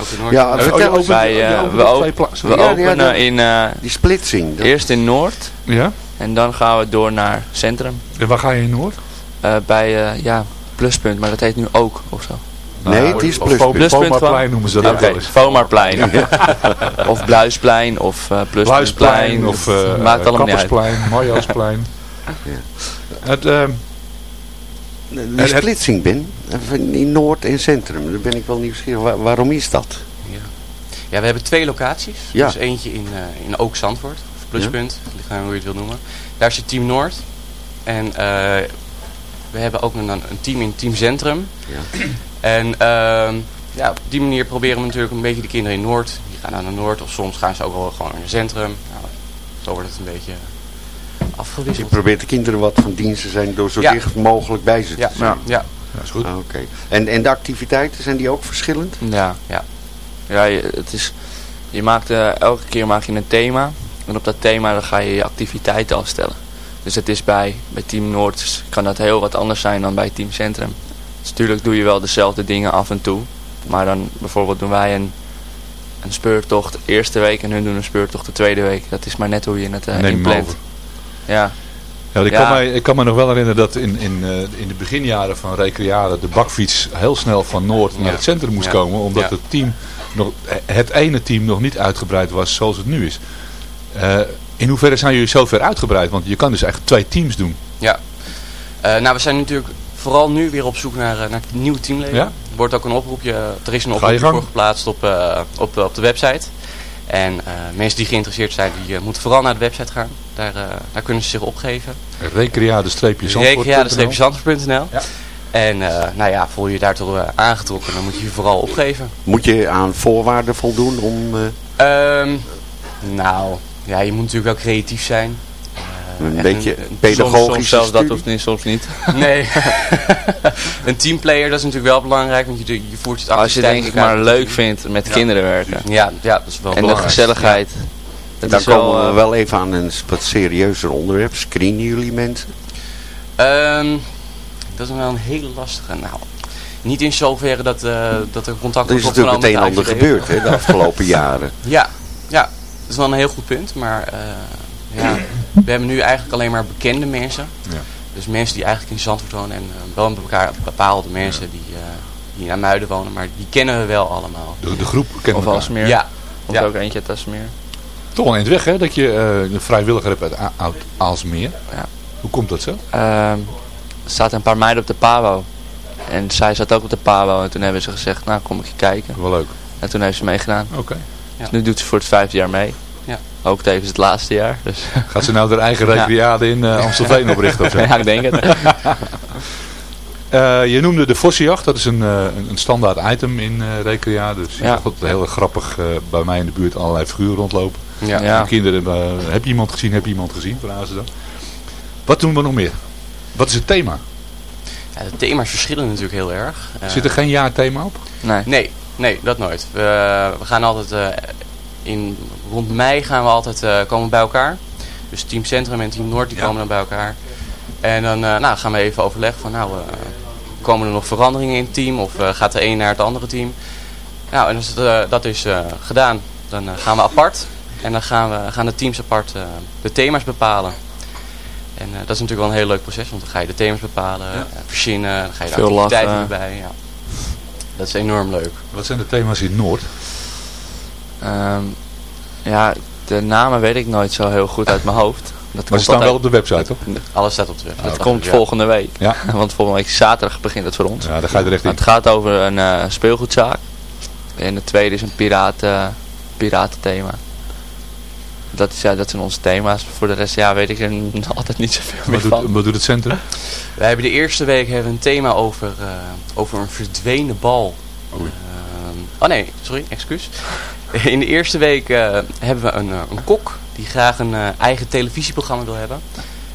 Ook in Noord. Ja, Oh, opent- Wij, je eh, opent we op op- twee plaatsen. We Ja, ja, openen in, eh, Die splitsing. eerst in Noord Ja? en dan gaan we door naar Centrum. En waar ga je in Noord? Eh, bij, eh, ja, Pluspunt, maar dat heet nu ook of zo. Nee, Nou, het is pluspunt. Pluspunt Vomarplein noemen ze dat wel eens. Vomarplein. of Bluisplein of eh Pluspuntplein. Pluisplein of eh Maakt allemaal. Kappersplein, Marjoosplein. Het, ehm, Die splitsing, Ben. In Noord en Centrum. Dan ben ik wel nieuwsgierig. Waar- waarom is dat? Ja. ja, we hebben twee locaties. Ja. Dus eentje in, eh in Ook Zandvoort. Of Pluspunt. aan hoe je het wil noemen. Daar zit Team Noord. En eh, we hebben ook een, een team in Team Centrum. Ja. En ehm, ja, op die manier proberen we natuurlijk een beetje de kinderen in Noord. Die gaan naar Noord. Of soms gaan ze ook wel gewoon naar het centrum. Nou, zo wordt het een beetje Je afgewisseld. probeert de kinderen wat van dienst te zijn door zo Ja. dicht mogelijk bij ze te Ja, zijn. ja. ja, is goed. Ah, Oké. En, en de activiteiten, zijn die ook verschillend? Ja. Ja. Ja, je, het is, je maakt, eh, elke keer maak je een thema. En op dat thema dan ga je je activiteiten afstellen. Dus het is bij, bij Team Noord kan dat heel wat anders zijn dan bij Team Centrum. Dus natuurlijk doe je wel dezelfde dingen af en toe. Maar dan bijvoorbeeld doen wij een, een speurtocht de eerste week en hun doen een speurtocht de tweede week. Dat is maar net hoe je het uh, inplant. Ja. Ja, ik, Ja. Kan mij, ik kan me nog wel herinneren dat in, in, eh, in de beginjaren van Recreade de bakfiets heel snel van Noord naar Ja. het centrum moest Ja. komen. Omdat het team nog, het ene team nog niet uitgebreid was zoals het nu is. Eh, in hoeverre zijn jullie zo ver uitgebreid? Want je kan dus echt twee teams doen. Ja. Eh, nou, we zijn natuurlijk vooral nu weer op zoek naar, eh, naar nieuwe teamleden. Ja? Er wordt ook een oproepje, er is een oproepje voor geplaatst op, eh, op, op de website. En eh, mensen die geïnteresseerd zijn, die moeten vooral naar de website gaan. Daar, eh, daar kunnen ze zich opgeven. Recreade-zandvoort.nl Recreade-zandvoort.nl Ja. En eh, nou ja, voel je je daartoe eh, aangetrokken, dan moet je je vooral opgeven. Moet je aan voorwaarden voldoen om... eh, Ehm, nou, ja, je moet natuurlijk wel creatief zijn. Eh, Een echt beetje een- pedagogische Soms, zelfs dat hoeft niet, soms niet. Nee. een teamplayer, dat is natuurlijk wel belangrijk, want je, je voert het Als je denk ik maar leuk vindt. met kinderen werken. Ja, ja, dat is wel En de belangrijk. gezelligheid. Dat dan is wel, komen we eh, wel even aan een wat serieuzer onderwerp. Screenen jullie mensen? Ehm, dat is wel een hele lastige. Nou, niet in zoverre dat, eh, dat er contact Er is wordt natuurlijk het een en opgenomen ander de gebeurd hè, de afgelopen jaren. Ja, ja, dat is wel een heel goed punt. Maar eh, ja, we hebben nu eigenlijk alleen maar bekende mensen. Ja. Dus mensen die eigenlijk in Zandvoort wonen. En eh, wel een elkaar bepaalde mensen die, eh, die naar Muiden wonen. Maar die kennen we wel allemaal. De, de groep kennen Of elkaar. Alsmeer. Ja. Of ja. ook eentje uit Alsmeer. Toch een eind weg, hè? Dat je eh, een vrijwilliger hebt uit A- oud Aalsmeer. Ja. Hoe komt dat zo? Ehm, er zaten een paar meiden op de Pabo. En zij zat ook op de Pabo. En toen hebben ze gezegd, nou kom ik je kijken. Wel leuk. En toen heeft ze meegedaan. Oké. Dus nu doet ze voor het vijfde jaar mee. Ja. Ook tevens het laatste jaar. Dus. Gaat ze nou haar eigen recreade in eh, Amstelveen oprichten of zo? Ja, ik denk het. Eh, je noemde de Vossenjacht, dat is een, eh, een, standaard item in eh recreade. Dus je Ja. het heel grappig eh, bij mij in de buurt allerlei figuren rondlopen. Ja. Ja. De kinderen, heb je iemand gezien, heb je iemand gezien, vragen ze dan. Wat doen we nog meer? Wat is het thema? Ja, de thema's verschillen natuurlijk heel erg. Eh, Zit er geen jaarthema op? Nee. Nee, nee, dat nooit. We, we gaan altijd eh, in rond mei gaan we altijd eh, komen bij elkaar. Dus Team Centrum en Team Noord die komen dan bij elkaar. En dan eh, nou, gaan we even overleggen van nou, komen er nog veranderingen in het team of gaat de een naar het andere team. Nou, en als het, dat is gedaan, dan gaan we apart. En dan gaan, we, gaan de teams apart de thema's bepalen. En dat is natuurlijk wel een heel leuk proces, want dan ga je de thema's bepalen, eh, verzinnen, dan ga je de Veel activiteiten lachen. erbij. Ja. Dat is enorm leuk. Wat zijn de thema's in Noord? Ehm, ja, de namen weet ik nooit zo heel goed uit mijn hoofd. Dat Maar ze staan wel op de website, toch? Alles staat op de website. Dat komt volgende week. Ja. Want volgende week zaterdag begint het voor ons. Ja, daar ga je er echt in. Het gaat over een eh, speelgoedzaak. En de tweede is een piraten, piratenthema. Dat, is, ja, dat zijn onze thema's. Voor de rest ja, weet ik er altijd niet zoveel meer Wat doet, van. wat doet het centrum? Wij hebben de eerste week hebben we een thema over, eh, over een verdwenen bal. Ehm, oh nee, sorry, excuus. In de eerste week eh, hebben we een, eh, een kok die graag een eigen televisieprogramma wil hebben.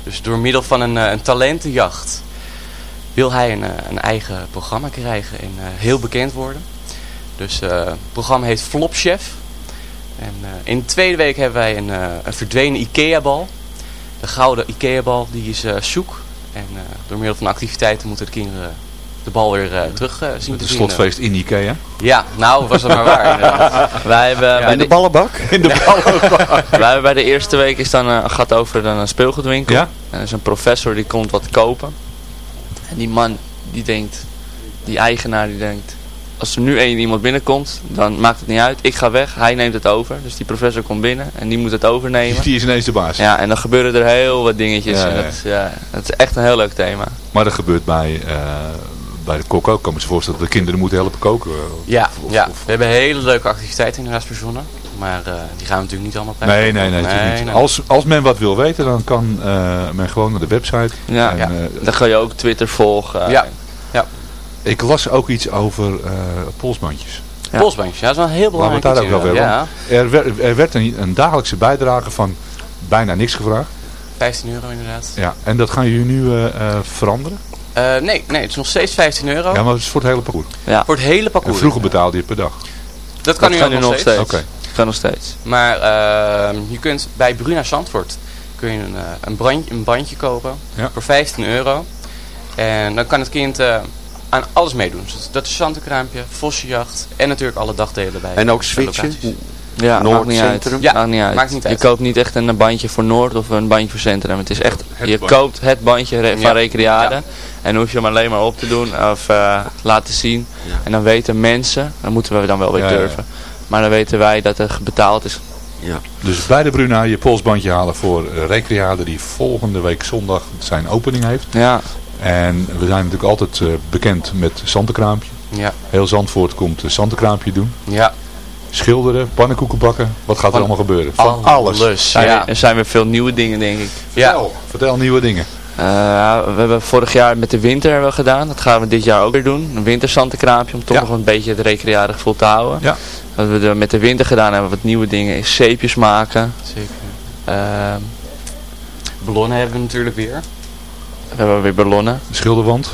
Dus door middel van een, een talentenjacht wil hij een, een eigen programma krijgen en eh, heel bekend worden. Dus eh, het programma heet Flopchef. En eh, in de tweede week hebben wij een, eh, een verdwenen Ikea-bal. De gouden Ikea-bal die is eh, zoek. En eh, door middel van activiteiten moeten de kinderen de bal weer terug zien Het te vinden. slotfeest in Ikea. Ja, nou was dat maar waar. Wij hebben, bij In de ballenbak? In de ballenbak. Wij hebben bij de eerste week is dan, gaat over dan een speelgoedwinkel. Ja? En er is een professor die komt wat kopen. En die man die denkt, die eigenaar die denkt, als er nu één iemand binnenkomt, dan maakt het niet uit. Ik ga weg, hij neemt het over. Dus die professor komt binnen en die moet het overnemen. Die is ineens de baas. Ja, en dan gebeuren er heel wat dingetjes. Ja, en dat, is, ja, dat is echt een heel leuk thema. Maar dat gebeurt bij, eh, bij de kok ook. Kan me zo voorstellen dat de kinderen moeten helpen koken. Ja, ja, we hebben hele leuke activiteiten inderdaad verzonnen. Maar eh, die gaan we natuurlijk niet allemaal kwijt. Nee, nee, nee. natuurlijk niet. Als, als men wat wil weten, dan kan eh, men gewoon naar de website. Ja, En, ja. eh, dan ga je ook Twitter volgen. Ja, ja. Ik las ook iets over eh, polsbandjes. Ja. Polsbandjes, ja, dat is wel een heel Laten we belangrijk daar ook wel hebben. Er, werd- er werd een, een dagelijkse bijdrage van bijna niks gevraagd. 15 euro inderdaad. Ja, en dat gaan jullie nu eh, eh, veranderen? Eh, nee, nee, het is nog steeds 15 euro. Ja, maar het is voor het hele parcours. Ja. Voor het hele En parcours. vroeger betaalde je per dag. Dat kan Dat nu kan ook nu nog steeds. Oké. Kan nog steeds. Maar ehm, je kunt bij Bruna Zandvoort kun je een, een, brand, een bandje kopen Ja. voor 15 euro. En dan kan het kind eh, aan alles meedoen. Dus dat is zandenkraampje, vossenjacht en natuurlijk alle dagdelen bij. En ook switchen? Ja, Noord, maakt niet uit. centrum? Ja, maakt niet uit. maakt niet uit. Je koopt niet echt een bandje voor Noord of een bandje voor Centrum. Het is echt, Het je bandje. koopt het bandje re- van Ja. Recreade. Ja. En dan hoef je hem alleen maar op te doen of eh, laten zien. En dan weten mensen, dan moeten we dan wel weer Ja, ja, ja. durven. Maar dan weten wij dat er betaald is. Ja. Dus bij de Bruna je polsbandje halen voor eh, Recreade die volgende week zondag zijn opening heeft. Ja, En we zijn natuurlijk altijd eh, bekend met Santenkraampje. Ja, Heel Zandvoort komt uh, Santenkraampje doen. ja. Schilderen, pannenkoeken bakken. Wat gaat er allemaal gebeuren? Van alles. zijn Ja. er zijn weer veel nieuwe dingen denk ik. Ja. Vertel, vertel nieuwe dingen. Eh, we hebben vorig jaar met de winter hebben we gedaan. Dat gaan we dit jaar ook weer doen. Een winterzantenkraampje om toch Ja. nog een beetje het recreade gevoel te houden. Ja. Wat we er met de winter gedaan hebben, wat nieuwe dingen, is zeepjes maken. Zeker. Ehm, Ballonnen hebben we natuurlijk weer. We hebben weer ballonnen. Schilderwand.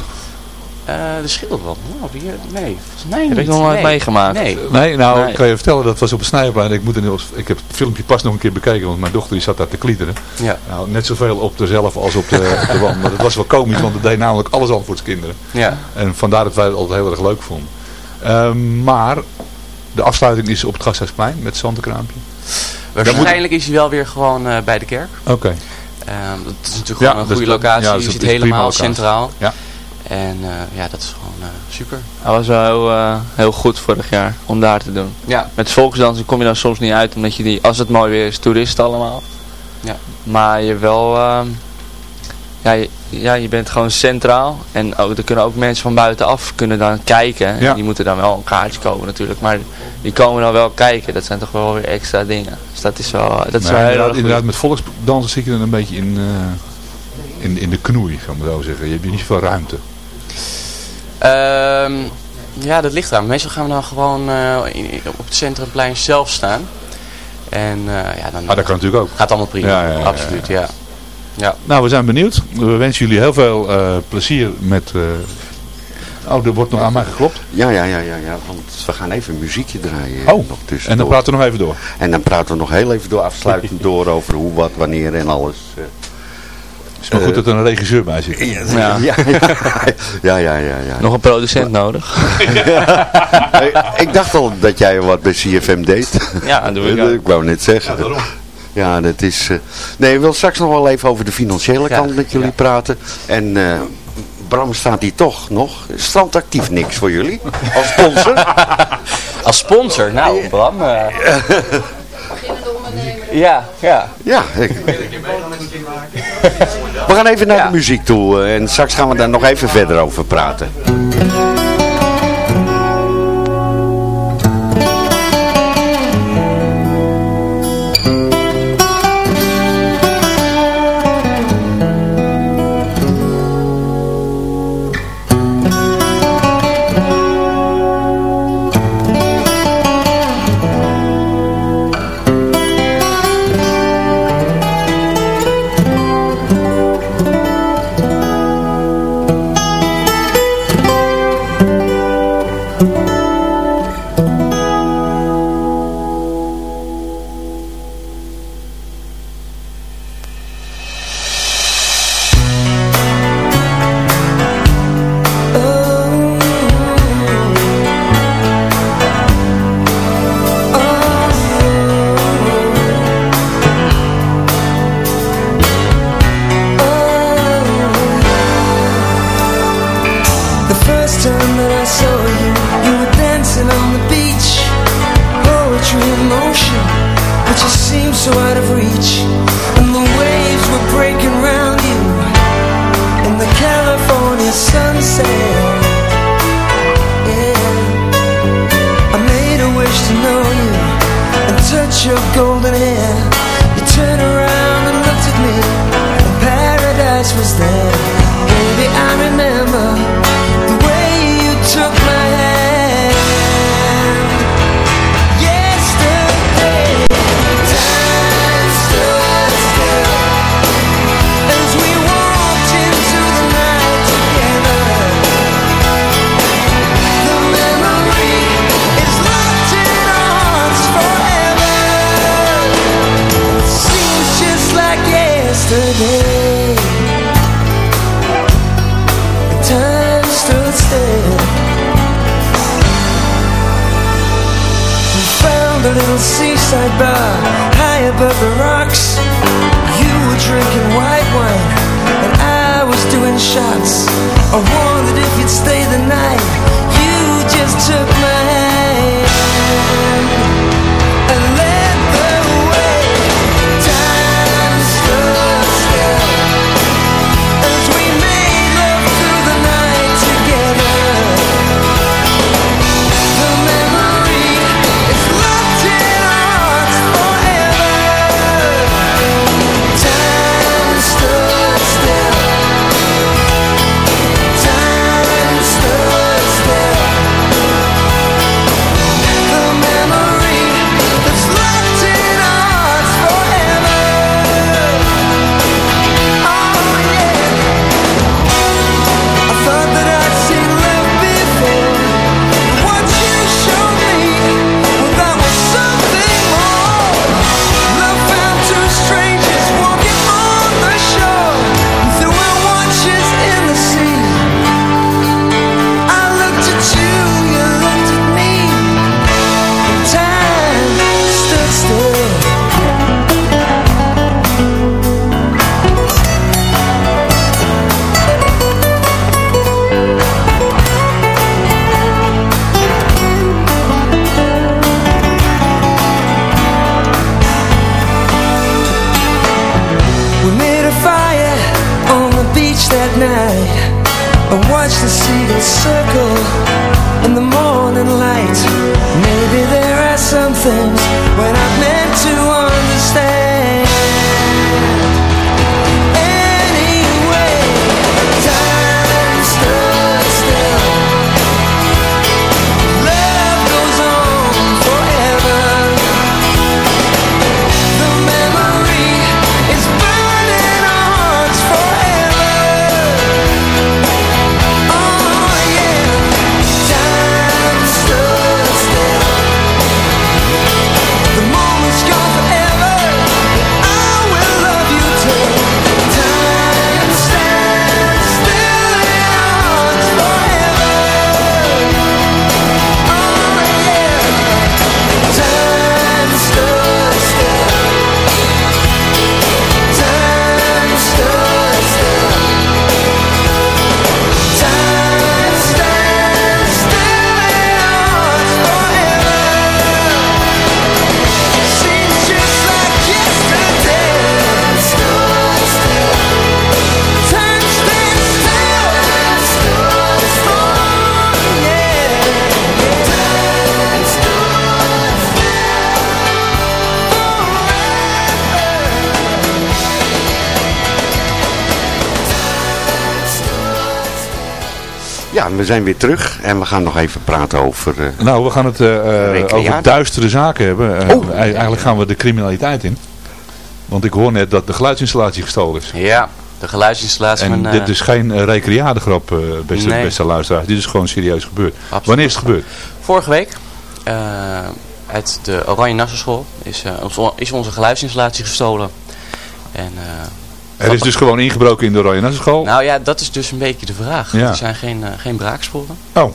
Eh, de schilderwand. Nou, die, nee, volgens mij Heb niet. ik nog nooit nee. meegemaakt. Nee. Nee, nou, Nee. ik kan je vertellen, dat was op het Snijplein. Ik, moet er, nu- ik heb het filmpje pas nog een keer bekeken, want mijn dochter die zat daar te kliederen. Ja. Nou, net zoveel op dezelfde als op de, op de wand. Maar dat was wel komisch, want het deed namelijk alles Zandvoortskinderen. Ja. En vandaar dat wij het altijd heel erg leuk vonden. Ehm, maar de afsluiting is op het Gasthuisplein met Santenkraampje. Waarschijnlijk is hij wel weer gewoon eh, bij de kerk. Oké. Ehm, dat is natuurlijk Ja, gewoon een dus goede dat- locatie. ja, je dus zit het helemaal locatie. centraal. Ja. En eh, ja, dat is gewoon eh, super. Hij was wel heel, eh, heel goed vorig jaar om daar te doen. Ja. Met volksdansen kom je dan soms niet uit, omdat je die, als het mooi weer is, toeristen allemaal. Ja. Maar je wel, ehm, ja, je, ja, je bent gewoon centraal. En ook, er kunnen ook mensen van buitenaf kunnen dan kijken. Ja. Die moeten dan wel een kaartje kopen natuurlijk. Maar die komen dan wel kijken. Dat zijn toch wel weer extra dingen. Dus dat is wel, dat is wel heel inderdaad, met volksdansen zit je dan een beetje in, eh, in, in de knoei, gaan we zo zeggen. Je hebt hier niet zoveel ruimte. Ehm, ja, dat ligt eraan. Meestal gaan we dan gewoon eh, in- op het centrumplein zelf staan. En eh, ja, dan Ah, dat kan natuurlijk ook. gaat allemaal prima. Ja, ja. Absoluut, ja. Ja. Nou, we zijn benieuwd. We wensen jullie heel veel eh, plezier met... eh, Oh, er wordt nog aan mij geklopt. Ja, ja, ja, ja, ja, want we gaan even een muziekje draaien. Oh, nog tussendoor. en dan praten we nog even door. En dan praten we nog heel even door, afsluitend door over hoe, wat, wanneer en alles. eh. Het is maar goed dat er een regisseur bij zit. Ja, ja, ja, ja, ja, ja, ja. Nog een producent nodig. Ik dacht al dat jij wat bij CFM deed. Ja, dat doe ik. Ik wou net zeggen. Ja, dat is... eh, Nee, ik wil straks nog wel even over de financiële kant met jullie praten. En eh, Bram staat hier toch nog. Strandactief niks voor jullie. Als sponsor. Als sponsor? Nou, Bram. eh, ja, ja. Ja, ik- we gaan even naar de muziek toe. En straks gaan we daar nog even verder over praten. Shots. I wondered if you'd stay the night. You just took my we zijn weer terug en we gaan nog even praten over... eh, Nou, we gaan het eh, eh, Recreade. over duistere zaken hebben. Eh, Oh. e- Eigenlijk gaan we de criminaliteit in. Want ik hoor net dat de geluidsinstallatie gestolen is. Ja, de geluidsinstallatie En van... eh, dit is geen uh, recreadegrap, eh, beste, Nee. beste luisteraars. Dit is gewoon serieus gebeurd. Absoluut. Wanneer is het gebeurd? Vorige week, uit de Oranje Nassau School, is, eh, is onze geluidsinstallatie gestolen. En, is dus gewoon ingebroken in de Royal Nassau Nou ja, dat is dus een beetje de vraag. Ja. Er zijn geen, eh, geen braaksporen. Oh.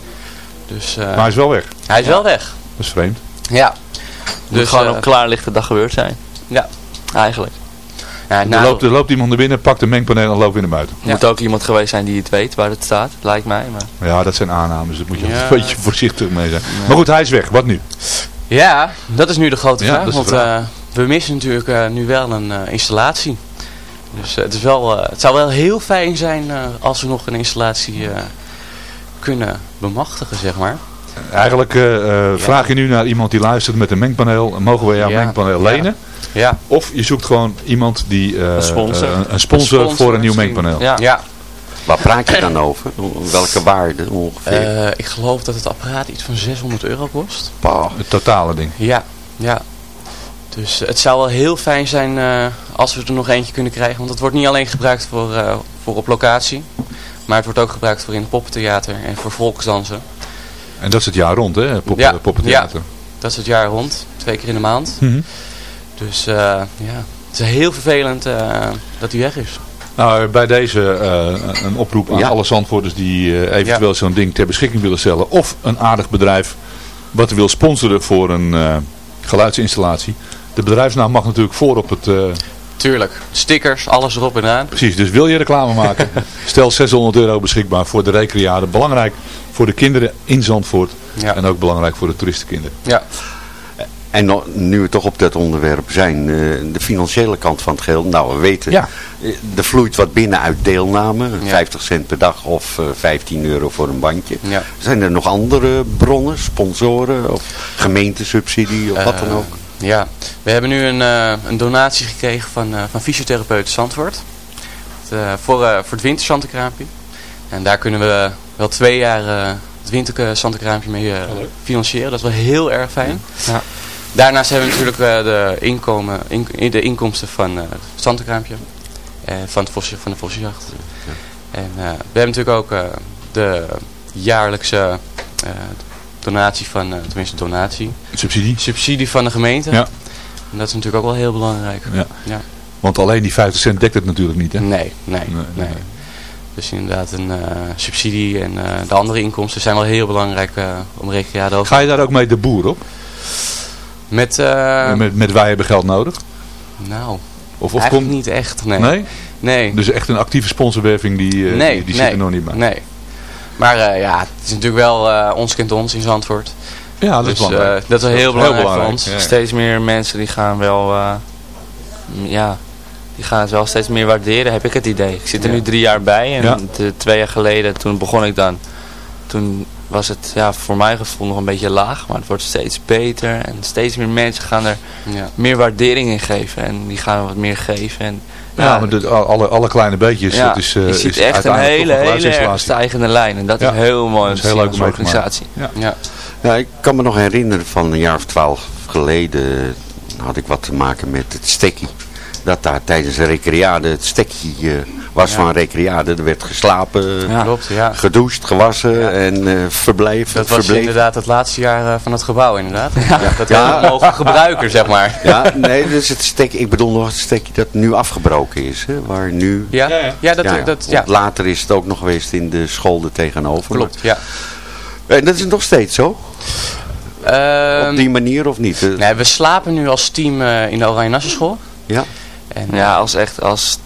Dus, eh, Maar hij is wel weg. Hij is wel weg. Dat is vreemd. Ja. Moet Dus, gewoon eh, op klaarlichte dag gebeurd zijn. Ja. Eigenlijk. Ja, er, nou- loopt, er loopt iemand naar binnen, pakt een mengpaneel en loopt weer naar buiten. Er moet ook iemand geweest zijn die het weet waar het staat, lijkt mij. Maar... Ja, dat zijn aannames. Daar moet je Ja. een beetje voorzichtig mee zijn. Maar goed, hij is weg. Wat nu? Ja, dat is nu de grote Ja, vraag. dat de want vraag. eh, we missen natuurlijk eh, nu wel een eh, installatie. Dus eh, het, is wel, eh, het zou wel heel fijn zijn eh, als we nog een installatie eh, kunnen bemachtigen, zeg maar. Eigenlijk vraag je nu naar iemand die luistert met een mengpaneel. Mogen we jouw Ja. mengpaneel lenen? Ja. Of je zoekt gewoon iemand die eh, Een sponsor. een, een sponsor Een sponsor voor een nieuw mengpaneel. Ja. Ja, Waar praat je dan over? Welke waarde ongeveer? eh, ik geloof dat het apparaat iets van 600 euro kost. Het totale ding. Ja, ja. Dus eh, het zou wel heel fijn zijn eh, als we er nog eentje kunnen krijgen. Want het wordt niet alleen gebruikt voor, eh, voor op locatie. Maar het wordt ook gebruikt voor in het poppentheater en voor volksdansen. En dat is het jaar rond, hè? Pop, Ja. Poppentheater. Dat is het jaar rond. Twee keer in de maand. Mhm. Dus eh, ja, het is heel vervelend eh, dat hij weg is. Nou, bij deze eh, een oproep aan Ja. alle zandvoerders die eh, eventueel zo'n ding ter beschikking willen stellen. Of een aardig bedrijf wat wil sponsoren voor een eh, geluidsinstallatie. De bedrijfsnaam mag natuurlijk voor op het... eh, Tuurlijk. Stickers, alles erop en aan. precies, dus wil je reclame maken? stel 600 euro beschikbaar voor de recreade. Belangrijk voor de kinderen in Zandvoort. Ja. En ook belangrijk voor de toeristenkinderen. Ja. En no- nu we toch op dat onderwerp zijn, eh, de financiële kant van het geheel. Nou, we weten, Ja. eh, er vloeit wat binnen uit deelname. Ja. 50 cent per dag of eh, 15 euro voor een bandje. Ja. Zijn er nog andere bronnen, sponsoren of gemeentesubsidie of wat dan ook? Ja, we hebben nu een, eh, een donatie gekregen van, eh van fysiotherapeut Zandvoort. Het, eh, voor, voor het winterzantenkraampje. En daar kunnen we wel twee jaar het winterzantenkraampje mee financieren. Dat is wel heel erg fijn. Ja. Daarnaast hebben we natuurlijk de, inkomen, in, de inkomsten van het zantenkraampje. van, het vosje, van de vossenjacht. En we hebben natuurlijk ook de jaarlijkse donatie van, eh, tenminste donatie, Subsidie. subsidie van de gemeente. Ja. En dat is natuurlijk ook wel heel belangrijk. Ja. Ja. Want alleen die 50 cent dekt het natuurlijk niet, hè? Nee, nee, nee. Dus inderdaad een eh, subsidie en eh, de andere inkomsten zijn wel heel belangrijk eh, om recreade over. Ga je daar ook mee de boer op? Met, met, met wij hebben geld nodig? nou, Of, of komt... niet echt, nee. Nee? Nee, Dus echt een actieve sponsorwerving die, nee, die, die nee, zit er nog niet bij. Nee. Maar eh, ja, het is natuurlijk wel eh, ons kent ons in Zandvoort. Ja, dat dus, is belangrijk. eh, dat is wel heel belangrijk, voor ons. Ja. Steeds meer mensen die gaan wel, ja, die gaan het wel steeds meer waarderen, heb ik het idee. Ik zit er Ja. nu drie jaar bij en Ja. de, twee jaar geleden, toen begon ik dan. Toen was het ja, voor mijn gevoel nog een beetje laag, maar het wordt steeds beter. En steeds meer mensen gaan er meer waardering in geven en die gaan wat meer geven. En, Ja, maar de, alle, alle kleine beetjes, ja, dat is, eh, je ziet is echt een uiteindelijk hele, erg stijgende lijn. En dat Ja. is heel mooi Dat is heel leuk organisatie. Ja. Ja. Ja, ik kan me nog herinneren van een jaar of twaalf geleden had ik wat te maken met het stekkie. Dat daar tijdens de recreade het stekkie eh, was Ja. van recreade. Er werd geslapen, Ja. Klopt, ja. gedoucht, gewassen en eh verbleef. Dat was verbleef. inderdaad het laatste jaar eh, van het gebouw inderdaad. Dat Ja. we mogen gebruiken, zeg maar. Ja, nee, dus het stekkie, ik bedoel nog het stekkie dat nu afgebroken is. Hè, waar nu... Ja, ja, dat, dat, ja. Later is het ook nog geweest in de school er tegenover. klopt, ja. En dat is nog steeds zo? Ehm, Op die manier of niet? Nee, we slapen nu als team eh, in de Oranje Nassenschool. Ja. En, Ja, als echt, als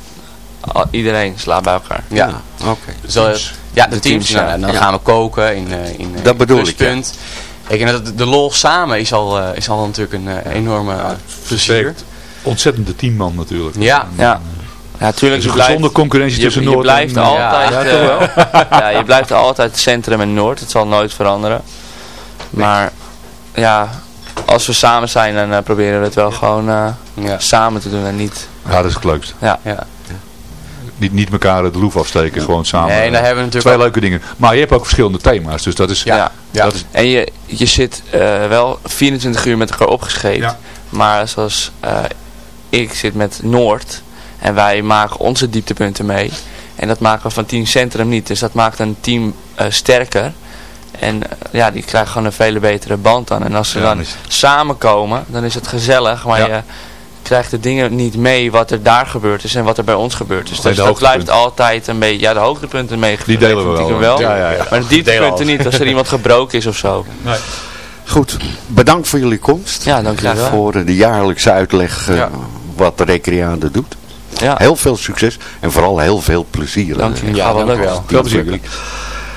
al- iedereen slaapt bij elkaar. Ja. Oké. Zo, ja, de, De teams. teams, nou, ja. en dan Ja. gaan we koken in, eh, in eh, Dat in bedoel ik, Pluspunt. Ik denk dat de, de lol samen is al, eh, is al natuurlijk een enorme plezier. Ontzettende teamman natuurlijk. Ja. Ja. Ja, tuurlijk. Dus een je blijft- gezonde concurrentie je, tussen je Noord blijft en- altijd, Ja, wel? ja, je blijft altijd centrum en Noord. Het zal nooit veranderen. Maar ja, als we samen zijn, dan eh, proberen we het wel gewoon eh, Ja. samen te doen en niet. Ja, dat is het leukst. Ja. Ja. Niet, niet elkaar de loef afsteken, gewoon samen. Nee, daar eh, hebben we natuurlijk Twee leuke dingen. Maar je hebt ook verschillende thema's, dus dat is... Ja. Dat is En je, je zit eh, wel 24 uur met elkaar opgeschreven. Maar zoals eh, ik zit met Noord. En wij maken onze dieptepunten mee. En dat maken we van Team Centrum niet. Dus dat maakt een team sterker. En ja, die krijgen gewoon een veel betere band dan. En als ze Ja, dan dan is- samenkomen, dan is het gezellig. Maar Ja. je krijgt de dingen niet mee wat er daar gebeurd is en wat er bij ons gebeurt. Dus, Alleen dus de dat blijft altijd een beetje... Ja, de hoogtepunten mee. Die delen we natuurlijk wel. Ja, ja, ja. Maar de dieptepunten niet, als er iemand gebroken is of zo. Goed, bedankt voor jullie komst. Ja, dank jullie wel. Voor de jaarlijkse uitleg eh, Ja. wat de recreade doet. Ja. Heel veel succes en vooral heel veel plezier. Dank jullie. Eh, Ja, wel. Veel plezier.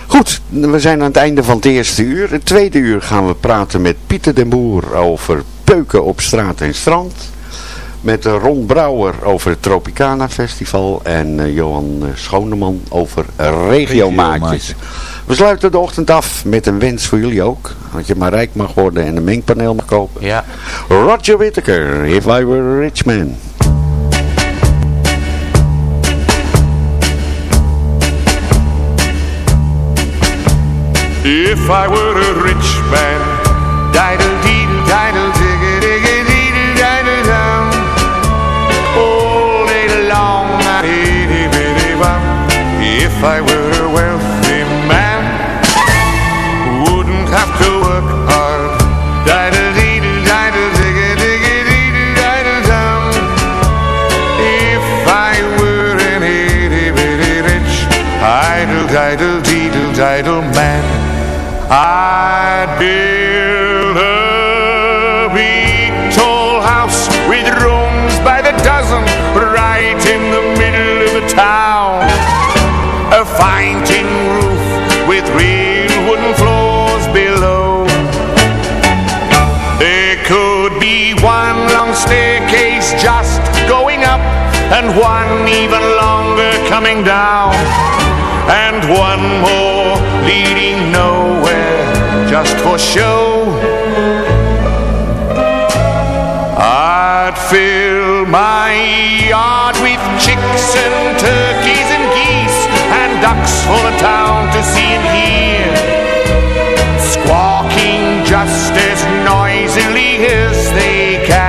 Goed, we zijn aan het einde van het eerste uur. Het tweede uur gaan we praten met Pieter den Boer over peuken op straat en strand. Met Ron Brouwer over het Tropicana Festival. En eh, Johan eh, Schoneman over regiomaatjes. Regiomaatje. We sluiten de ochtend af met een wens voor jullie ook. Dat je maar rijk mag worden en een mengpaneel mag kopen. Ja. Roger Whittaker, If I Were a Rich Man. If I were a rich man, diddle deedle diddle If I were one even longer coming down and one more leading nowhere just for show. I'd fill my yard with chicks and turkeys and geese and ducks for the town to see and hear, squawking just as noisily as they can.